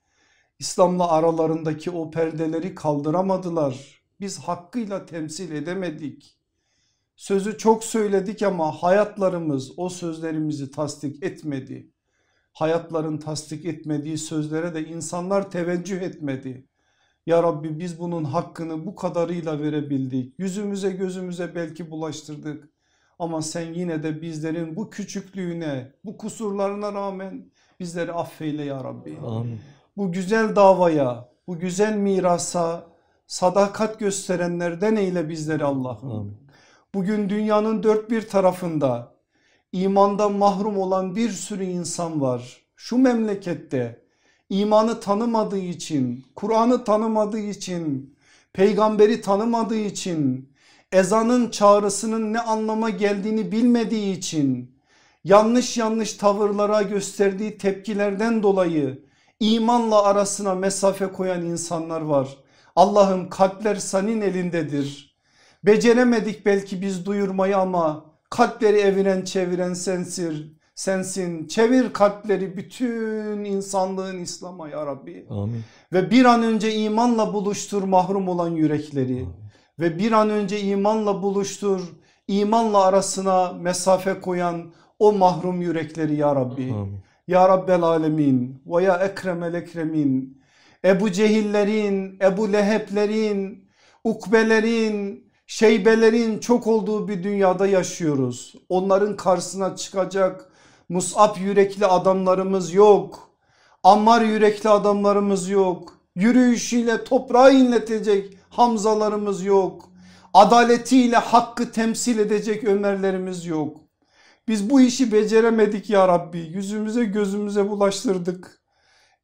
İslam'la aralarındaki o perdeleri kaldıramadılar. Biz hakkıyla temsil edemedik. Sözü çok söyledik ama hayatlarımız o sözlerimizi tasdik etmedi. Hayatların tasdik etmediği sözlere de insanlar teveccüh etmedi. Ya Rabbi biz bunun hakkını bu kadarıyla verebildik. Yüzümüze gözümüze belki bulaştırdık. Ama sen yine de bizlerin bu küçüklüğüne, bu kusurlarına rağmen bizleri affeyle ya Rabbi. Amin. Bu güzel davaya, bu güzel mirasa sadakat gösterenlerden eyle bizleri Allah'ım. Bugün dünyanın dört bir tarafında imandan mahrum olan bir sürü insan var. Şu memlekette imanı tanımadığı için, Kur'an'ı tanımadığı için, peygamberi tanımadığı için, ezanın çağrısının ne anlama geldiğini bilmediği için, yanlış yanlış tavırlara gösterdiği tepkilerden dolayı imanla arasına mesafe koyan insanlar var. Allah'ım kalpler senin elindedir. Beceremedik belki biz duyurmayı ama kalpleri eviren çeviren sensin sensin. Çevir kalpleri bütün insanlığın İslam'a ya Rabbi. Amin. Ve bir an önce imanla buluştur mahrum olan yürekleri. Amin. Ve bir an önce imanla buluştur imanla arasına mesafe koyan o mahrum yürekleri ya Rabbi. Amin. Ya Rabbel Alemin ve ya Ekremel Ekremin. Ebu Cehillerin, Ebu Leheblerin, Ukbelerin, Şeybelerin çok olduğu bir dünyada yaşıyoruz. Onların karşısına çıkacak Musab yürekli adamlarımız yok. Ammar yürekli adamlarımız yok. Yürüyüşüyle toprağı inletecek Hamzalarımız yok. Adaletiyle hakkı temsil edecek Ömerlerimiz yok. Biz bu işi beceremedik ya Rabbi. Yüzümüze gözümüze bulaştırdık.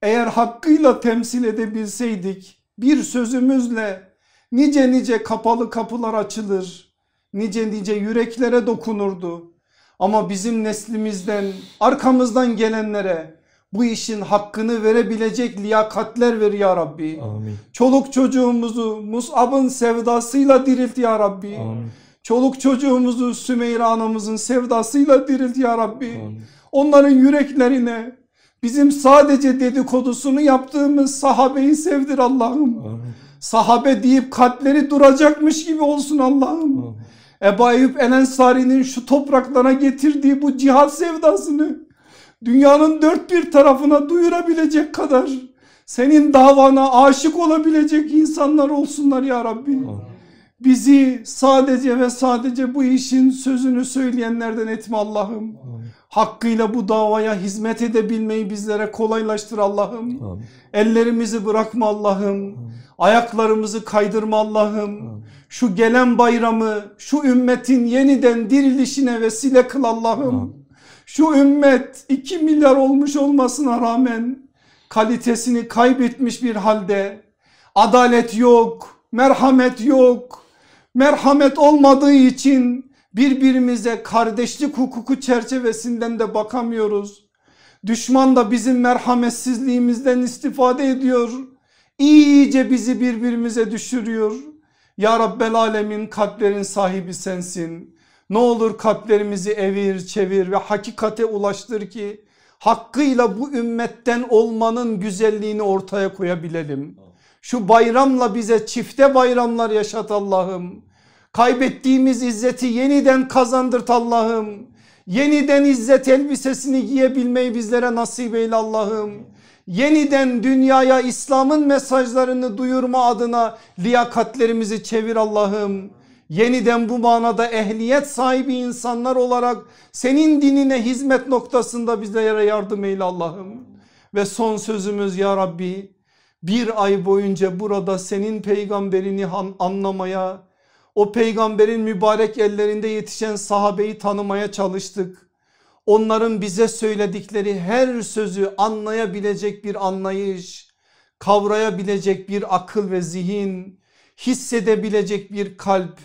Eğer hakkıyla temsil edebilseydik bir sözümüzle nice nice kapalı kapılar açılır. Nice nice yüreklere dokunurdu. Ama bizim neslimizden arkamızdan gelenlere bu işin hakkını verebilecek liyakatler ver ya Rabbi. Amin. Çoluk çocuğumuzu Mus'ab'ın sevdasıyla dirilt ya Rabbi. Amin. Çoluk çocuğumuzu Sümeyre anamızın sevdasıyla dirilt ya Rabbi. Amin. Onların yüreklerine bizim sadece dedikodusunu yaptığımız sahabeyi sevdir Allah'ım. Sahabe deyip kalpleri duracakmış gibi olsun Allah'ım. Ebu Eyyub El Ensari'nin şu topraklara getirdiği bu cihat sevdasını dünyanın dört bir tarafına duyurabilecek kadar senin davana aşık olabilecek insanlar olsunlar ya Rabbi. Bizi sadece ve sadece bu işin sözünü söyleyenlerden etme Allah'ım. Hakkıyla bu davaya hizmet edebilmeyi bizlere kolaylaştır Allah'ım. Ellerimizi bırakma Allah'ım. Ayaklarımızı kaydırma Allah'ım. Şu gelen bayramı şu ümmetin yeniden dirilişine vesile kıl Allah'ım. Şu ümmet 2 milyar olmuş olmasına rağmen kalitesini kaybetmiş bir halde adalet yok, merhamet yok. Merhamet olmadığı için birbirimize kardeşlik hukuku çerçevesinden de bakamıyoruz. Düşman da bizim merhametsizliğimizden istifade ediyor. İyice bizi birbirimize düşürüyor. Ya Rabbel Alemin kalplerin sahibi sensin. Ne olur kalplerimizi evir çevir ve hakikate ulaştır ki hakkıyla bu ümmetten olmanın güzelliğini ortaya koyabilelim. Şu bayramla bize çifte bayramlar yaşat Allah'ım. Kaybettiğimiz izzeti yeniden kazandırt Allah'ım. Yeniden izzet elbisesini giyebilmeyi bizlere nasip eyle Allah'ım yeniden dünyaya İslam'ın mesajlarını duyurma adına liyakatlerimizi çevir Allah'ım. Yeniden bu manada ehliyet sahibi insanlar olarak senin dinine hizmet noktasında bizlere yardım eyle Allah'ım. Ve son sözümüz ya Rabbi bir ay boyunca burada senin peygamberini anlamaya o peygamberin mübarek ellerinde yetişen sahabeyi tanımaya çalıştık onların bize söyledikleri her sözü anlayabilecek bir anlayış, kavrayabilecek bir akıl ve zihin, hissedebilecek bir kalp,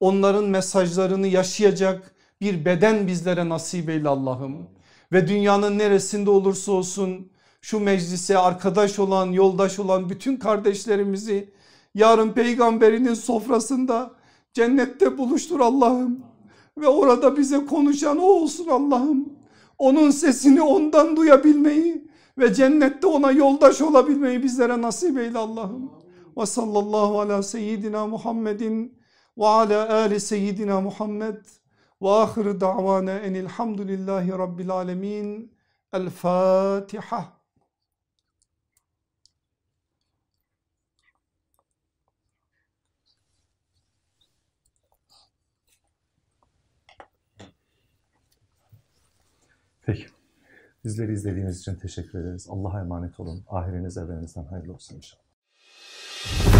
onların mesajlarını yaşayacak bir beden bizlere nasip eyle Allah'ım. Ve dünyanın neresinde olursa olsun şu meclise arkadaş olan, yoldaş olan bütün kardeşlerimizi yarın peygamberinin sofrasında cennette buluştur Allah'ım ve orada bize konuşan o olsun Allah'ım. Onun sesini ondan duyabilmeyi ve cennette ona yoldaş olabilmeyi bizlere nasip eyle Allah'ım. Ve sallallahu ala seyyidina Muhammedin ve ala ali seyyidina Muhammed ve ahir da'vana enilhamdülillahi rabbil alemin. El Fatiha. Bizleri izlediğiniz için teşekkür ederiz. Allah'a emanet olun. Ahiriniz evrenizden hayırlı olsun inşallah.